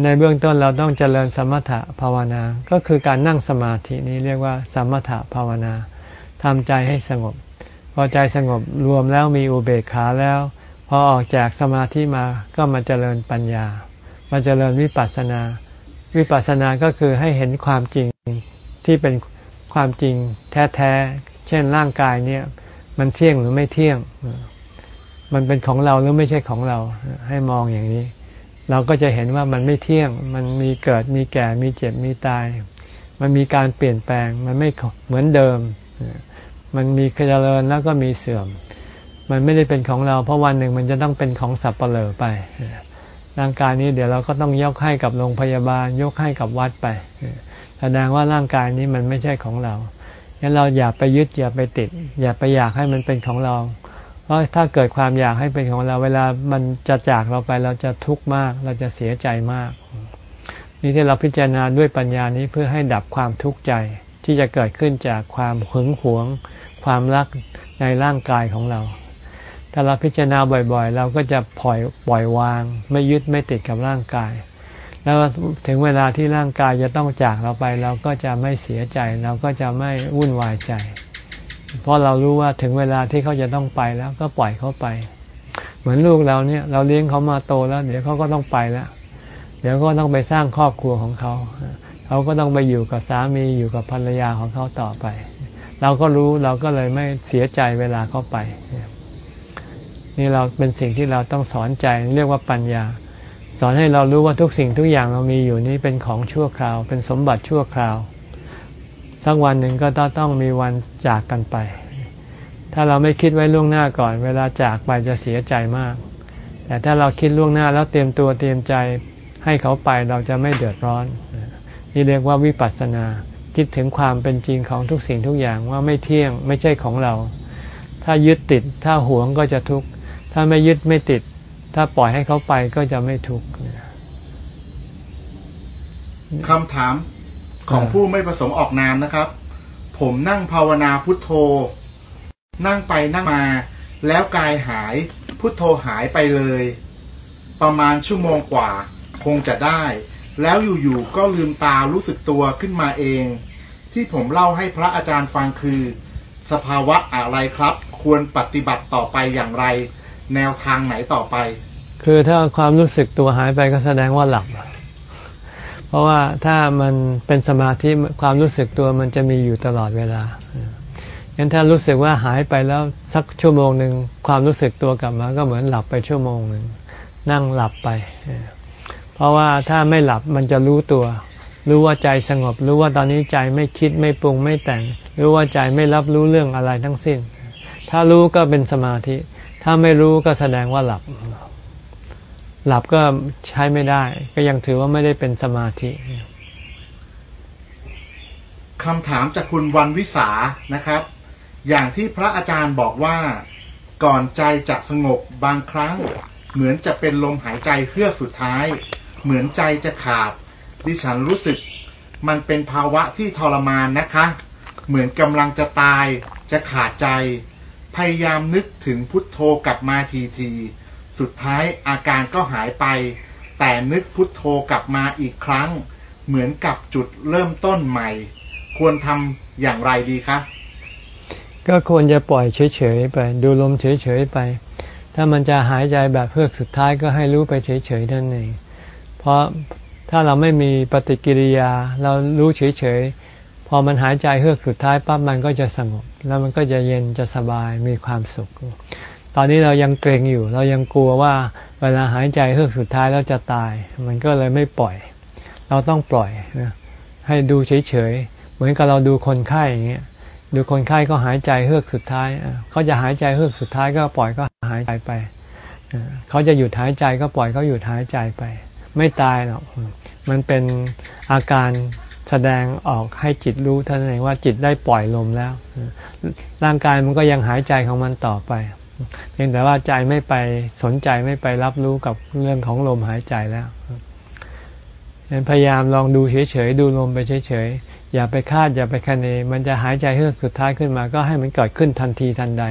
S1: ในเบื้องต้นเราต้องเจริญสมถะภาวนา ก็คือการนั่งสมาธินี้เรียกว่าสมถะภาวนาทำใจให้สงบ พอใจสงบรวมแล้วมีอุเบกขาแล้ว พอออกจากสมาธิมาก็มาเจริญปัญญา มาเจริญวิปัสสนา วิปัสสนาก็คือให้เห็นความจริงที่เป็นความจริงแท้ๆ เช่นร่างกายเนี่ย มันเที่ยงหรือไม่เที่ยง มันเป็นของเราหรือไม่ใช่ของเรา ให้มองอย่างนี้ เราก็จะเห็นว่ามันไม่เที่ยง มันมีเกิดมีแก่มีเจ็บมีตาย มันมีการเปลี่ยนแปลง มันไม่เหมือนเดิม มันมีเจริญแล้วก็มีเสื่อม มันไม่ได้เป็นของเรา เพราะวันหนึ่งมันจะต้องเป็นของสับเปลือไป ร่างกายนี้เดี๋ยวเราก็ต้องยกให้กับโรงพยาบาล ยกให้กับวัดไป แสดงว่าร่างกายนี้มันไม่ใช่ของเรางั้นเราอย่าไปยึดอย่าไปติด อย่าไปอยากให้มันเป็นของเรา เพราะถ้าเกิดความอยากให้เป็นของเราเวลามันจะจากเราไปเราจะทุกข์มาก เราจะเสียใจมาก นี่ที่เราพิจารณาด้วยปัญญานี้เพื่อให้ดับความทุกข์ใจที่จะเกิดขึ้นจากความหึงหวง ความรักในร่างกายของเรา ถ้าเราพิจารณาบ่อยๆ เราก็จะปล่อยปล่อยวาง ไม่ยึดไม่ติดกับร่างกาย แล้วถึงเวลาที่ร่างกายจะต้องจากเราไป เราก็จะไม่เสียใจ เราก็จะไม่วุ่นวายใจ เพราะเรารู้ว่าถึงเวลาที่เขาจะต้องไปแล้วก็ปล่อยเขาไป เหมือนลูกเราเนี่ย เราเลี้ยงเขามาโตแล้ว เดี๋ยวเขาก็ต้องไปแล้ว เดี๋ยวก็ต้องไปสร้างครอบครัวของเขาเขาก็ต้องไปอยู่กับสามีอยู่กับภรรยาของเขาต่อไป เราก็รู้เราก็เลยไม่เสียใจเวลาเขาไปนี่เราเป็นสิ่งที่เราต้องสอนใจเรียกว่าปัญญา สอนให้เรารู้ว่าทุกสิ่งทุกอย่างเรามีอยู่นี้เป็นของชั่วคราว เป็นสมบัติชั่วคราว สักวันหนึ่งก็ต้องต้องมีวันจากกันไป ถ้าเราไม่คิดไว้ล่วงหน้าก่อน เวลาจากไปจะเสียใจมาก แต่ถ้าเราคิดล่วงหน้าแล้วเตรียมตัวเตรียมใจให้เขาไปเราจะไม่เดือดร้อน นี่เรียกว่าวิปัสสนา คิดถึงความเป็นจริงของทุกสิ่งทุกอย่างว่าไม่เที่ยงไม่ใช่ของเรา ถ้ายึดติดถ้าหวงก็จะทุกข์ ถ้าไม่ยึดไม่ติด ถ้าปล่อยให้เขาไปก็จะไม่ทุกข์
S2: คำถาม ของผู้ไม่ประสงค์ออกนามนะครับ ผมนั่งภาวนาพุทโธ นั่งไปนั่งมา แล้วกายหายพุทโธหายไปเลย ประมาณชั่วโมงกว่า คงจะได้ แล้วอยู่ๆก็ลืมตารู้สึกตัวขึ้นมาเอง ที่ผมเล่าให้พระอาจารย์ฟังคือ สภาวะอะไรครับ ควรปฏิบัติต่อไปอย่างไร แนวทางไหนต่อไป
S1: คือถ้าความรู้สึกตัวหายไปก็แสดงว่าหลับ ราะว่าถ้ามันเป็นสมาธิความรู้สึกตัวมันจะมีอยู่ตลอดเวลางั้นถ้ารู้สึกว่าหายไปแล้วสักชั่วโมงหนึ่งความรู้สึกตัวกลับมาก็เหมือนหลับไปชั่วโมงหนึ่งนั่งหลับไป เพราะว่าถ้าไม่หลับมันจะรู้ตัว รู้ว่าใจสงบ รู้ว่าตอนนี้ใจไม่คิดไม่ปรุงไม่แต่ง รู้ว่าใจไม่รับรู้เรื่องอะไรทั้งสิ้น ถ้ารู้ก็เป็นสมาธิ ถ้าไม่รู้ก็แสดงว่าหลับ หลับก็ใช้ไม่ได้ ก็ยังถือว่าไม่ได้เป็นสมาธิ
S2: คำถามจากคุณวันวิสานะครับ อย่างที่พระอาจารย์บอกว่าก่อนใจจะสงบบางครั้ง เหมือนจะเป็นลมหายใจเพื่อสุดท้าย เหมือนใจจะขาด ดิฉันรู้สึก มันเป็นภาวะที่ทรมานนะคะ เหมือนกำลังจะตาย จะขาดใจ พยายามนึกถึงพุทโธกลับมาทีที สุดท้ายอาการก็หายไป แต่นึกพุทโธกลับมาอีกครั้ง เหมือนกับจุดเริ่มต้นใหม่ ควรทำอย่างไรดีคะ
S1: ก็ควรจะปล่อยเฉยๆไป ดูลมเฉยๆไป ถ้ามันจะหายใจแบบเพื่อสุดท้ายก็ให้รู้ไปเฉยๆนั่นเอง เพราะถ้าเราไม่มีปฏิกิริยาเรารู้เฉยๆ พอมันหายใจเฮือกสุดท้ายปั๊บมันก็จะสงบ แล้วมันก็จะเย็นจะสบายมีความสุข ตอนนี้เรายังเกรงอยู่ เรายังกลัวว่าเวลาหายใจเฮือกสุดท้ายแล้วจะตาย มันก็เลยไม่ปล่อย เราต้องปล่อยนะให้ดูเฉยๆ เหมือนกับเราดูคนไข้อย่างเงี้ยดูคนไข้ก็หายใจเฮือกสุดท้ายเขาจะหายใจเฮือกสุดท้ายก็ปล่อยก็หายใจไปเขาจะหยุดหายใจก็ปล่อยเขาหยุดหายใจไป ไม่ตายหรอกมันเป็นอาการแสดงออกให้จิตรู้ท่านเองว่าจิตได้ปล่อยลมแล้ว ร่างกายมันก็ยังหายใจของมันต่อไป เพียงแต่ว่าใจไม่ไปสนใจไม่ไปรับรู้กับเรื่องของลมหายใจแล้วพยายามลองดูเฉยๆดูลมไปเฉยๆอย่าไปคาดอย่าไปคะเน มันจะหายใจเฮือกสุดท้ายขึ้นมา ก็ให้มันเกิดขึ้นทันทีทันใด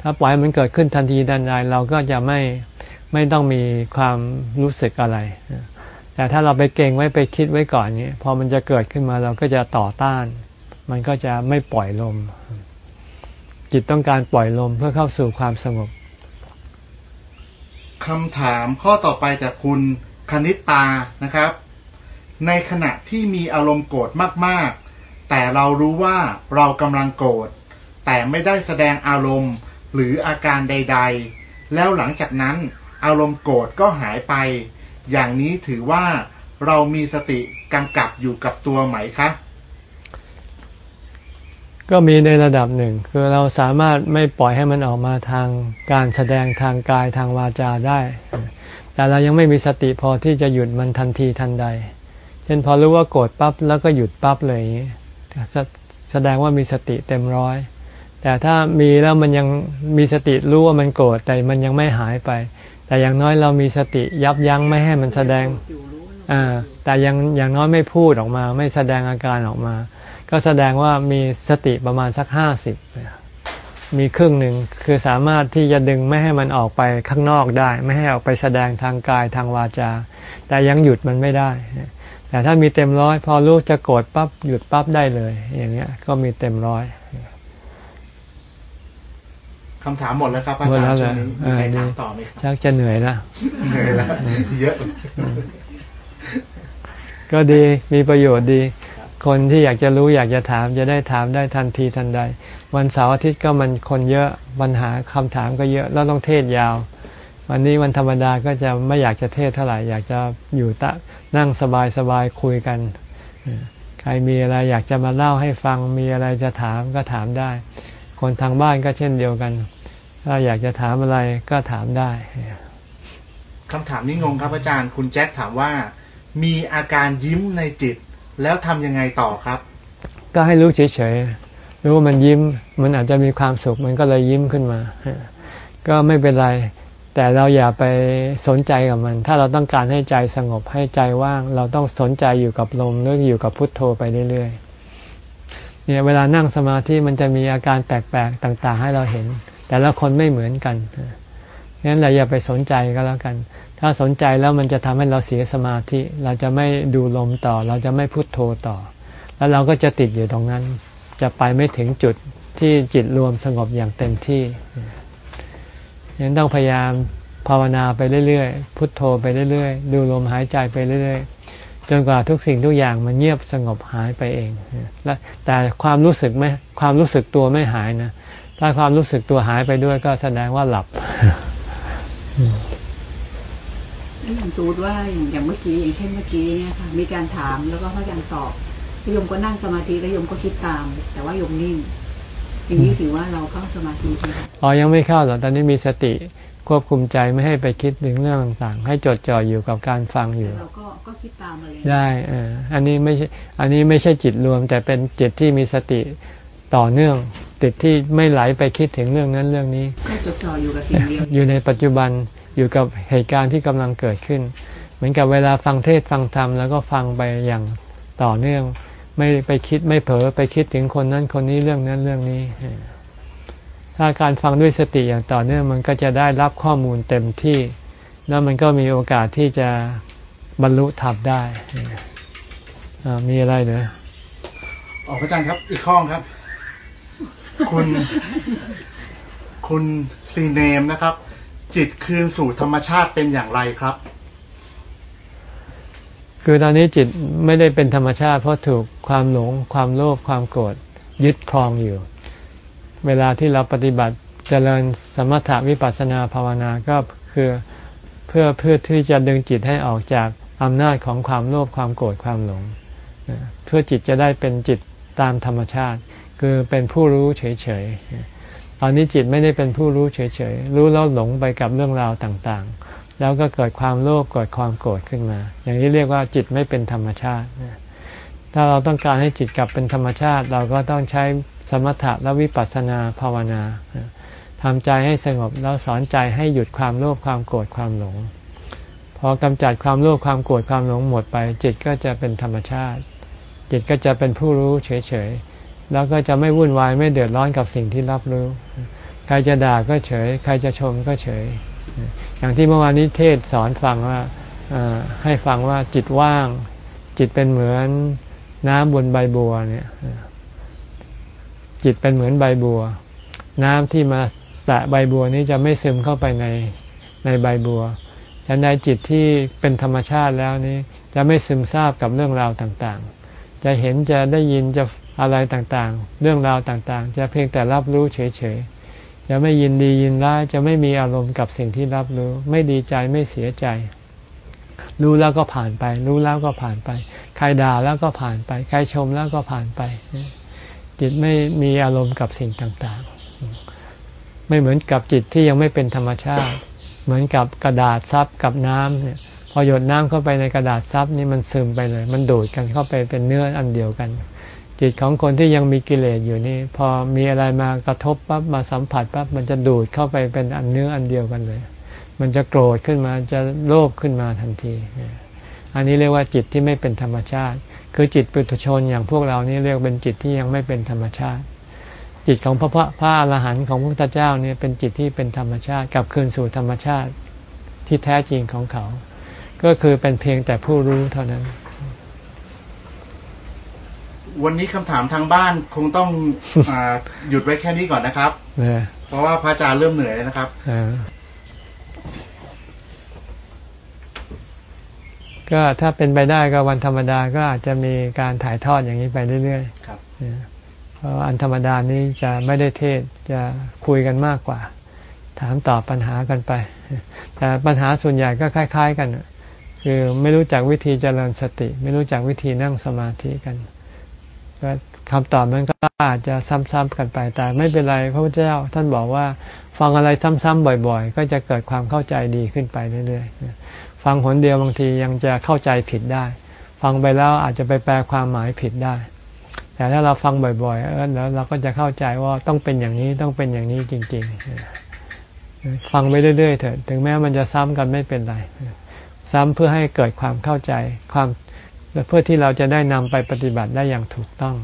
S1: ถ้าปล่อยมันเกิดขึ้นทันทีทันใด เราก็จะไม่ไม่ต้องมีความรู้สึกอะไร แต่ถ้าเราไปเก่งไว้ไปคิดไว้ก่อนนี้พอมันจะเกิดขึ้นมาเราก็จะต่อต้าน มันก็จะไม่ปล่อยลม จิตต้องการปล่อยลมเพื่อเข้าสู่ความสงบ
S2: คำถามข้อต่อไปจากคุณคณิตานะครับ ในขณะที่มีอารมณ์โกรธมากๆ แต่เรารู้ว่าเรากำลังโกรธแต่ไม่ได้แสดงอารมณ์หรืออาการใด ๆ แล้วหลังจากนั้นอารมณ์โกรธก็หายไป อย่างนี้ถือว่าเรามีสติกำกับอยู่กับตัวไหมคะ
S1: ก็มีในระดับหนึ่ง คือเราสามารถไม่ปล่อยให้มันออกมาทางการแสดงทางกายทางวาจาได้ แต่เรายังไม่มีสติพอที่จะหยุดมันทันทีทันใด เช่นพอรู้ว่าโกรธปั๊บแล้วก็หยุดปั๊บเลยแสดงว่ามีสติเต็มร้อย แต่ถ้ามีแล้วมันยังมีสติรู้ว่ามันโกรธแต่มันยังไม่หายไป แต่อย่างน้อยเรามีสติยับยั้งไม่ให้มันแสดงอ่าแต่ยังอย่างน้อยไม่พูดออกมา ไม่แสดงอาการออกมา ก็แสดงว่ามีสติประมาณสักห้าสิบมีครึ่งหนึ่งคือสามารถที่จะดึงไม่ให้มันออกไปข้างนอกได้ ไม่ให้ออกไปแสดงทางกายทางวาจา แต่ยังหยุดมันไม่ได้ แต่ถ้ามีเต็มร้อย พอลูกจะโกรธปั๊บหยุดปั๊บได้เลย อย่างเงี้ย ก็มีเต็มร้อย
S2: คำถามหมดแล้วครับอาจารย์ช่วงนี้มีใครถามต่อไหมครับ
S1: ชักจะเหนื่อยละ
S2: เหนื่อยแล้วเยอะ
S1: ก็ดีมีประโยชน์ดี คนที่อยากจะรู้อยากจะถามจะได้ถามได้ทันทีทันใด วันเสาร์อาทิตย์ก็มันคนเยอะปัญหาคำถามก็เยอะแล้วต้องเทศยาว วันนี้วันธรรมดาก็จะไม่อยากจะเทศเท่าไหร่อยากจะอยู่ตะนั่งสบายสบายคุยกัน ใครมีอะไรอยากจะมาเล่าให้ฟังมีอะไรจะถามก็ถามได้ คนทางบ้านก็เช่นเดียวกัน ถ้าอยากจะถามอะไรก็ถามได้
S2: คำถามนี้งงครับอาจารย์ คุณแจ็คถามว่า มีอาการยิ้มในจิต แล้วทำยังไงต่อครับ
S1: ก็ให้รู้เฉยๆ รู้ว่ามันยิ้ม มันอาจจะมีความสุข มันก็เลยยิ้มขึ้นมา ก็ไม่เป็นไร แต่เราอย่าไปสนใจกับมัน ถ้าเราต้องการให้ใจสงบ ให้ใจว่าง เราต้องสนใจอยู่กับลมหรืออยู่กับพุทโธไปเรื่อยๆ เนี่ยเวลานั่งสมาธิมันจะมีอาการแปลกๆ ต่าง ๆ ให้เราเห็น แต่ละคนไม่เหมือนกัน งั้นเราอย่าไปสนใจก็แล้วกัน ถ้าสนใจแล้วมันจะทำให้เราเสียสมาธิ เราจะไม่ดูลมต่อ เราจะไม่พุโทโธต่อ แล้วเราก็จะติดอยู่ตรงนั้น จะไปไม่ถึงจุดที่จิตรวมสงบอย่างเต็มที่ยังต้องพยายามภาวนาไปเรื่อยๆ พุทโธไปเรื่อยๆ ดูลมหายใจไปเรื่อยๆ จนกว่าทุกสิ่งทุกอย่างมันเงียบสงบหายไปเอง และแต่ความรู้สึกไม่ความรู้สึกตัวไม่หายนะ ถ้าความรู้สึกตัวหายไปด้วยก็แสดงว่าหลับ
S3: อย่างสมมติว่าอย่างเมื่อกี้อย่างเช่นเมื่อกี้เนี่ยค่ะ มีการถามแล้วก็พระอาจารย์ตอบโยมก็นั่งสมาธิแล้วโยมก็คิดตาม แต่ว่าโยมนิ่ง อย่างนี้ถือว่าเราเข้าสมาธิไหม
S1: อ๋อยังไม่เข้าหรอกตอนนี้มีสติควบคุมใจไม่ให้ไปคิดถึงเรื่องต่างๆ ให้จดจ่ออยู่กับการฟังอยู่
S3: เราก็ก็คิดตามเลย
S1: ได้เอออันนี้ไม่ใช่อันนี้ไม่ใช่จิตรวม แต่เป็นจิตที่มีสติต่อเนื่อง ติดที่ไม่ไหลไปคิดถึงเรื่องนั้นเรื่องนี้
S3: ก็จดจ่ออยู่กับสิ่งเดียว
S1: อยู่ในปัจจุบันอยู่กับเหตุการณ์ที่กำลังเกิดขึ้น เหมือนกับเวลาฟังเทศฟังธรรมแล้วก็ฟังไปอย่างต่อเนื่อง ไม่ไปคิดไม่เผลอไปคิดถึงคนนั้นคนนี้เรื่องนั้นเรื่องนี้ ถ้าการฟังด้วยสติอย่างต่อเนื่องมันก็จะได้รับข้อมูลเต็มที่ แล้วมันก็มีโอกาสที่จะบรรลุธรรมได้มีอะไรเนอะ
S2: ออกพระอาจารย์ครับ อีกข้องครับ คุณคุณซีเนมนะครับ จิตคืนสู่ธรรมชาติเป็นอย่างไรครับ
S1: คือตอนนี้จิตไม่ได้เป็นธรรมชาติ เพราะถูกความหลง ความโลภความโกรธยึดครองอยู่ เวลาที่เราปฏิบัติเจริญสมถะวิปัสสนาภาวนาก็คือเพื่อเพื่อที่จะดึงจิตให้ออกจากอำนาจของความโลภความโกรธความหลง เพื่อจิตจะได้เป็นจิตตามธรรมชาติ คือเป็นผู้รู้เฉยๆ ตอนนี้จิตไม่ได้เป็นผู้รู้เฉยๆ รู้แล้วหลงไปกับเรื่องราวต่างๆ แล้วก็เกิดความโลภเกิดความโกรธขึ้นมา อย่างนี้เรียกว่าจิตไม่เป็นธรรมชาติ ถ้าเราต้องการให้จิตกลับเป็นธรรมชาติ เราก็ต้องใช้สมถะและวิปัสสนาภาวนาทำใจให้สงบแล้วสอนใจให้หยุดความโลภความโกรธความหลง พอกำจัดความโลภความโกรธความหลงหมดไป จิตก็จะเป็นธรรมชาติ จิตก็จะเป็นผู้รู้เฉยๆ แล้วก็จะไม่วุ่นวายไม่เดือดร้อนกับสิ่งที่รับรู้ ใครจะด่าก็เฉย ใครจะชมก็เฉย อย่างที่เมื่อวานนี้เทศสอนฟังว่าให้ฟังว่าจิตว่าง จิตเป็นเหมือนน้ำบนใบบัวเนี่ยจิตเป็นเหมือนใบบัว น้ำที่มาแตะใบบัวนี้จะไม่ซึมเข้าไปในในใบบัวฉันใดจิตที่เป็นธรรมชาติแล้วนี้ จะไม่ซึมซาบกับเรื่องราวต่างๆ จะเห็นจะได้ยินจะ อะไรต่างๆ เรื่องราวต่างๆ จะเพียงแต่รับรู้เฉยๆ จะไม่ยินดียินร้าย จะไม่มีอารมณ์กับสิ่งที่รับรู้ ไม่ดีใจไม่เสียใจ รู้แล้วก็ผ่านไป รู้แล้วก็ผ่านไป ใครด่าแล้วก็ผ่านไป ใครชมแล้วก็ผ่านไป จิตไม่มีอารมณ์กับสิ่งต่างๆ ไม่เหมือนกับจิตที่ยังไม่เป็นธรรมชาติ เหมือนกับกระดาษซับกับน้ำเนี่ยพอหยดน้ำเข้าไปในกระดาษซับนี่มันซึมไปเลย มันดูดกันเข้าไปเป็นเนื้ออันเดียวกัน จิตของคนที่ยังมีกิเลสอยู่นี่ พอมีอะไรมากระทบปั๊บมาสัมผัสปั๊บมันจะดูดเข้าไปเป็นอันเนื้ออันเดียวกันเลย มันจะโกรธขึ้นมาจะโลภขึ้นมาทันที อันนี้เรียกว่าจิตที่ไม่เป็นธรรมชาติ คือจิตปุถุชนอย่างพวกเรานี่เรียกเป็นจิตที่ยังไม่เป็นธรรมชาติ จิตของพระพระอรหันต์ของพระพุทธเจ้าเนี่ยเป็นจิตที่เป็นธรรมชาติกลับคืนสู่ธรรมชาติที่แท้จริงของเขา ก็คือเป็นเพียงแต่ผู้รู้เท่านั้น
S2: วันนี้คำถามทางบ้านคงต้องอาหยุดไว้แค่นี้ก่อนนะครับ
S1: เออ
S2: เพราะว่าพระอาจารย์เริ่มเหนื่อยแล้วนะครับ
S1: เออก็ถ้าเป็นไปได้ก็วันธรรมดาก็อาจจะมีการถ่ายทอดอย่างนี้ไปเรื่อย
S2: ครับ
S1: ๆเออเพราะอันธรรมดานี้จะไม่ได้เทศจะคุยกันมากกว่า ถามตอบปัญหากันไป แต่ปัญหาส่วนใหญ่ก็คล้าย ๆ กันคือไม่รู้จักวิธีเจริญสติ ไม่รู้จักวิธีนั่งสมาธิกันก็ คำตอบมันก็อาจจะซ้ำๆกันไปแต่ไม่เป็นไรพระพุทธเจ้าท่านบอกว่า ฟังอะไรซ้ำๆบ่อยๆ ก็จะเกิดความเข้าใจดีขึ้นไปเรื่อยๆฟังหนเดียวบางทียังจะเข้าใจผิดได้ ฟังไปแล้วอาจจะไปแปลความหมายผิดได้ แต่ถ้าเราฟังบ่อยๆแล้วเราก็จะเข้าใจว่าต้องเป็นอย่างนี้ต้องเป็นอย่างนี้จริงๆฟังไปเรื่อยๆเถอะถึงแม้มันจะซ้ำกันไม่เป็นไร ซ้ำเพื่อให้เกิดความเข้าใจความ เพื่อที่เราจะได้นำไปปฏิบัติได้อย่างถูกต้อง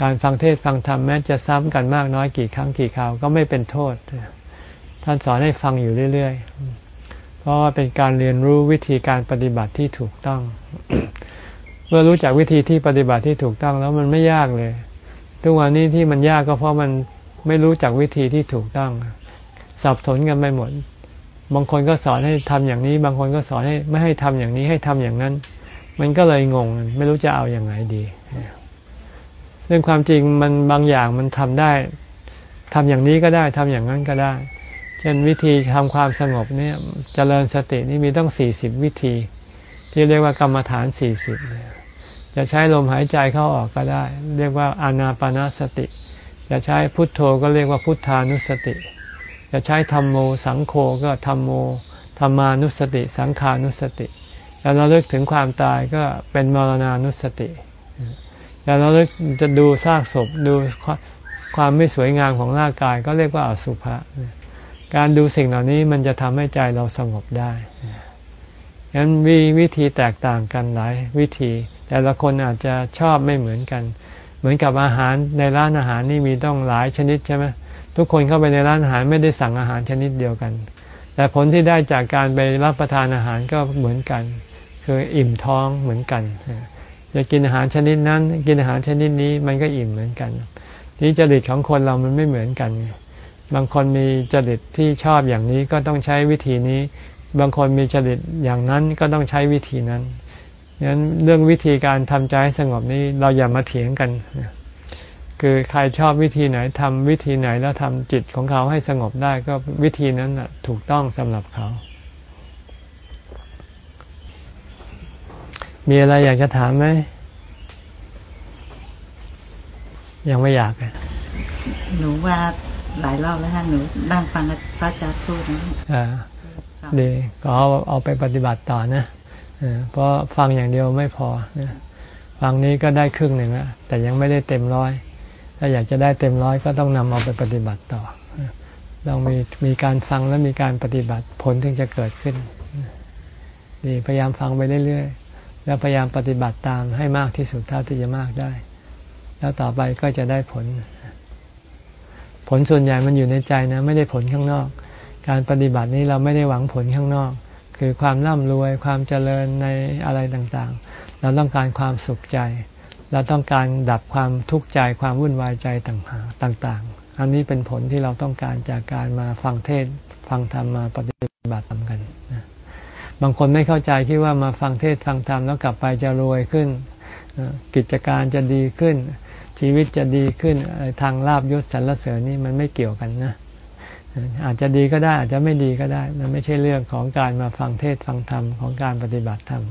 S1: การฟังเทศฟังธรรมแม้จะซ้ำกันมากน้อยกี่ครั้งกี่คราวก็ไม่เป็นโทษ ท่านสอนให้ฟังอยู่เรื่อยๆ เพราะว่าเป็นการเรียนรู้วิธีการปฏิบัติที่ถูกต้อง เมื่อรู้จักวิธีที่ปฏิบัติที่ถูกต้องแล้วมันไม่ยากเลย ทุกวันนี้ที่มันยากก็เพราะมันไม่รู้จักวิธีที่ถูกต้อง สับสนกันไปหมด บางคนก็สอนให้ทำอย่างนี้ บางคนก็สอนให้ไม่ให้ทำอย่างนี้ให้ทำอย่างนั้น มันก็เลยงง ไม่รู้จะเอาอย่างไงดีซึ่งความจริงมันบางอย่างมันทำได้ทำอย่างนี้ก็ได้ทำอย่างนั้นก็ได้ เช่นวิธีทำความสงบเนี่ยจเจริญสตินี่มีต้องสี่สิบวิธี ที่เรียกว่ากรรมฐานสี่สิบจะใช้ลมหายใจเข้าออกก็ได้ เรียกว่าอานาปนาสติ จะใช้พุทโธก็เรียกว่าพุทธานุสติ จะใช้ธรรมโมสังโฆก็ธรรมโมธรรมานุสติ สังขานุสติ แล้วเราเลิกถึงความตายก็เป็นมรณานุสติแล้วเราเลิกจะดูซากศพดูความไม่สวยงามของร่างกายก็เรียกว่าอสุภะการดูสิ่งเหล่านี้มันจะทำให้ใจเราสงบได้ฉะนั้นมีวิธีแตกต่างกันหลายวิธี แต่ละคนอาจจะชอบไม่เหมือนกัน เหมือนกับอาหารในร้านอาหารนี่มีต้องหลายชนิดใช่ไหมทุกคนเข้าไปในร้านอาหารไม่ได้สั่งอาหารชนิดเดียวกัน แต่ผลที่ได้จากการไปรับประทานอาหารก็เหมือนกัน คืออิ่มท้องเหมือนกันจะกินอาหารชนิดนั้น กินอาหารชนิดนี้มันก็อิ่มเหมือนกันที่จริตของคนเรามันไม่เหมือนกัน บางคนมีจริตที่ชอบอย่างนี้ก็ต้องใช้วิธีนี้ บางคนมีจริตอย่างนั้นก็ต้องใช้วิธีนั้นงั้นเรื่องวิธีการทำใจให้สงบนี้เราอย่ามาเถียงกัน คือใครชอบวิธีไหนทำวิธีไหนแล้วทำจิตของเขาให้สงบได้ก็วิธีนั้นถูกต้องสำหรับเขา มีอะไรอยากจะถามไหม ยังไม่อยากอะ
S3: หนูว่าหลายรอบแล้วฮะหนูนั่งฟังพระอาจารย์พูดนะ
S1: อ่าดีก็เอาเอาไปปฏิบัติต่อนะเออเพราะฟังอย่างเดียวไม่พอนะฟังนี้ก็ได้ครึ่งหนึ่งแล้วแต่ยังไม่ได้เต็มร้อย ถ้าอยากจะได้เต็มร้อยก็ต้องนำเอาไปปฏิบัติต่อต้องมีมีการฟังและมีการปฏิบัติผลถึงจะเกิดขึ้นดีพยายามฟังไปเรื่อยๆ แล้วพยายามปฏิบัติตามให้มากที่สุดเท่าที่จะมากได้ แล้วต่อไปก็จะได้ผล ผลส่วนใหญ่มันอยู่ในใจนะ ไม่ได้ผลข้างนอก การปฏิบัตินี้เราไม่ได้หวังผลข้างนอก คือความร่ำรวยความเจริญในอะไรต่างๆ เราต้องการความสุขใจ เราต้องการดับความทุกข์ใจความวุ่นวายใจต่างๆ อันนี้เป็นผลที่เราต้องการจากการมาฟังเทศฟังธรรมมาปฏิบัติตามกันนะ บางคนไม่เข้าใจคิดว่ามาฟังเทศฟังธรรมแล้วกลับไปจะรวยขึ้น กิจการจะดีขึ้น ชีวิตจะดีขึ้นทางลาบยศสรรเสริญนี่มันไม่เกี่ยวกันนะอาจจะดีก็ได้อาจจะไม่ดีก็ได้ มันไม่ใช่เรื่องของการมาฟังเทศฟังธรรมของการปฏิบัติธรรม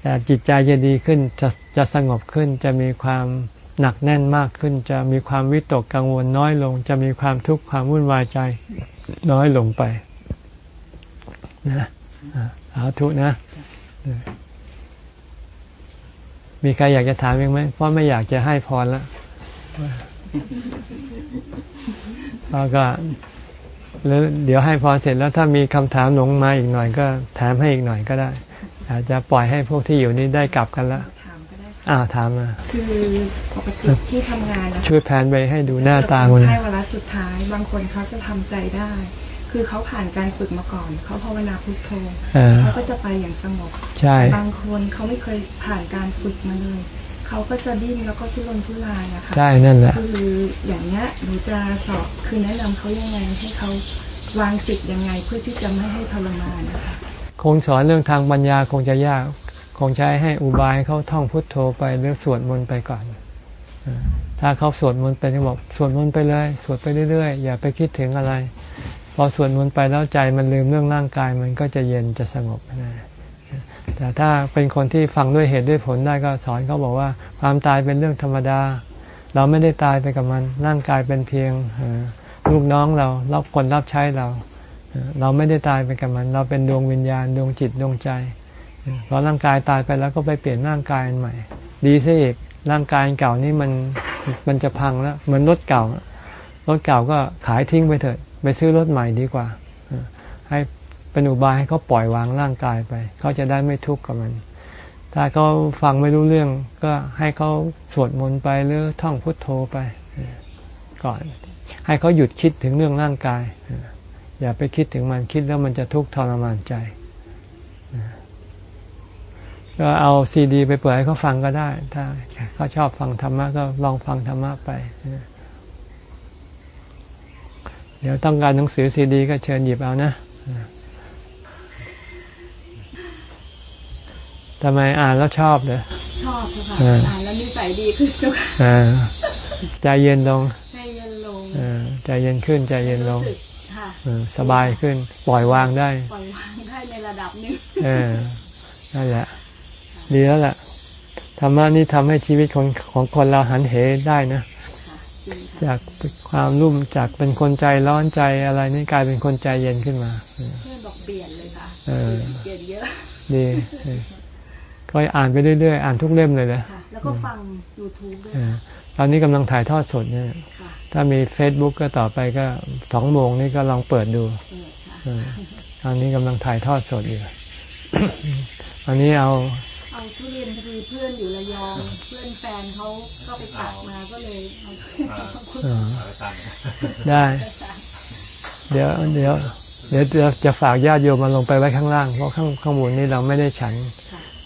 S1: แต่จิตใจจะดีขึ้นจะจะสงบขึ้นจะมีความหนักแน่นมากขึ้น จะมีความวิตกกังวลน้อยลง จะมีความทุกข์ความวุ่นวายใจน้อยลงไปนะ สาธุนะ มีใครอยากจะถามยังไหมเพราะไม่อยากจะให้พรแล้วแล้วก็แล้วเดี๋ยวให้พรเสร็จแล้วถ้ามีคำถามหลงมาอีกหน่อยก็ถามให้อีกหน่อยก็ได้ อาจจะปล่อยให้พวกที่อยู่นี่ได้กลับกันละ
S5: ถามก็ได้ค่ะ
S1: อ้าวถามมา
S5: คือปกติที่ทำงานนะคะ
S1: ช่วยแพนไปให้ดูหน้าตา
S5: ค
S1: คน
S5: นไข้เวลาสุดท้าย บางคนเขาจะทำใจได้ คือเขาผ่านการฝึกมาก่อน เขาภาวนาพุทโธ
S1: เออ
S5: เขาก็จะไปอย่างสงบ
S1: ใช่
S5: บางคนเขาไม่เคยผ่านการฝึกมาเลยเขาก็จะดิ้นแล้วก็ทุรนทุรายอะค่ะ
S1: ใช่นั่นแหละ
S5: คืออย่างเนี้ยหนูจะสอบคือแนะนำเขายังไงให้เขาวางจิตยังไงเพื่อที่จะไม่ให้ทรมานนะคะ
S1: คงสอนเรื่องทางปัญญาคงจะยาก คงใช้ให้อุบายเขาท่องพุทโธไปหรือสวดมนต์ไปก่อนเออถ้าเขาสวดมนต์ไปก็บอกสวดมนต์ไปเลย สวดไปเรื่อยๆ อย่าไปคิดถึงอะไร พอสวดมนต์ไปแล้วใจมันลืมเรื่องร่างกายมันก็จะเย็นจะสงบนะแต่ถ้าเป็นคนที่ฟังด้วยเหตุด้วยผลได้ก็สอนเขาบอกว่า ความตายเป็นเรื่องธรรมดา เราไม่ได้ตายไปกับมันร่างกายเป็นเพียงลูกน้องเรารับคนรับใช้เรา เราไม่ได้ตายไปกับมัน เราเป็นดวงวิญญาณดวงจิตดวงใจพอร่างกายตายไปแล้วก็ไปเปลี่ยนร่างกายใหม่ ดีซะอีกร่างกายเก่านี่มันมันจะพังแล้วเหมือนรถเก่ารถเก่าก็ขายทิ้งไปเถิด ไปซื้อรถใหม่ดีกว่า ให้เป็นอุบายให้เขาปล่อยวางร่างกายไป เขาจะได้ไม่ทุกข์กับมัน ถ้าเขาฟังไม่รู้เรื่อง ก็ให้เขาสวดมนต์ไปหรือท่องพุทโธไป ก่อน ให้เขาหยุดคิดถึงเรื่องร่างกาย อย่าไปคิดถึงมันคิดแล้วมันจะทุกข์ทรมานใจก็เอาซีดี ไปเปิดให้เขาฟังก็ได้ ถ้าเขาชอบฟังธรรมะก็ลองฟังธรรมะไป เออเดี๋ยวต้องการหนังสือซีดี ก็เชิญหยิบเอานะเออทำไมอ่านแล้วชอบเหรอ
S5: ชอบเจ้าค่ะ
S1: เออ
S5: อ่านแล้วนิสัยดีขึ้นเจ้าค่ะ
S1: เออใจเย็นลง
S5: ใจเย็นลง
S1: เออใจเย็นขึ้นใจเย็นลง
S5: รู้สึกค่ะ
S1: เออสบายขึ้น ปล่อยวางได้
S5: ปล่อยวางได้ในระดับหนึง
S1: เออนั่นแหละดีแล้วแหละธรรมะนี่ทำให้ชีวิตของของคนเราหันเหได้นะ
S5: ค่ะ จริงค่ะ
S1: จากความรุ่มจากเป็นคนใจร้อนใจอะไรนี่กลายเป็นคนใจเย็นขึ้นมาเออ
S5: เพื่อนบอกเปลี่ยนเลยค่ะ
S1: เออ
S5: เปลี่ยนเยอะ
S1: ดีเออก็อ่านไปเรื่อยๆ อ่านทุกเล่มเลยนะ
S5: ค่ะแล้วก็ฟัง YouTube ด้วย
S1: เออตอนนี้กำลังถ่ายทอดสดเนี่ย
S5: ค่ะ
S1: ถ้ามี Facebook ก็ต่อไปก็สองโมงนี่ก็ลองเปิดดู
S5: เออค่ะ
S1: เออตอนนี้กำลังถ่ายทอดสดอยู่อันนี้เอา
S5: เอาทุเรียนพอดีเพื่อนอยู่ระยอง เพื่อนแฟนเขาก็ไปตัดมาก็เลยเอาขอบคุณ
S1: ได้ เดี๋ยวเดี๋ยวเดี๋ยวจะจะฝากญาติโยมมาลงไปไว้ข้างล่าง เพราะข้างข้างบนนี่เราไม่ได้ฉัน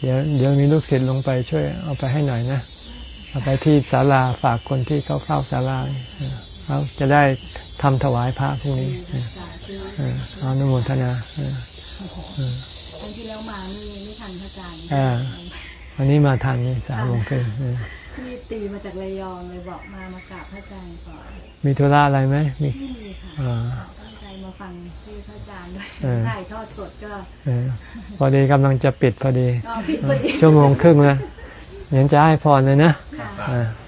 S1: เดี๋ยวเดี๋ยวมีลูกศิษย์ลงไปช่วยเอาไปให้หน่อยนะเอาไปที่ศาลาฝากคนที่เขาเข้าศาลาเขาจะได้ทำถวายพระพรุ่งนี้ออ
S5: สาธุ
S1: เออเอาอนุโมทนา
S5: แล้วมานี่ไม่ทันพระอาจารย์
S1: อ่าวันนี้มาทันนี่สามโมงครึ่งเออ
S5: พี่ตีมาจากระยองเลยบอกมามากราบพระอาจารย์ก่อน
S1: มีธุระอะไรไหมมี
S5: ไม่มีค่ะ
S1: อ่า
S5: ตั้งใจมาฟังที่พระอาจารย์ด้วย
S1: เออ
S5: ถ่ายทอดสดก็
S1: เออพอดีกำลังจะปิดพอดี
S5: อ๋อผิดพอดี
S1: ชั่วโมงครึ่งแล้วเดี๋ยวจะให้พรเลยนะ
S5: ค่ะ
S1: อ่า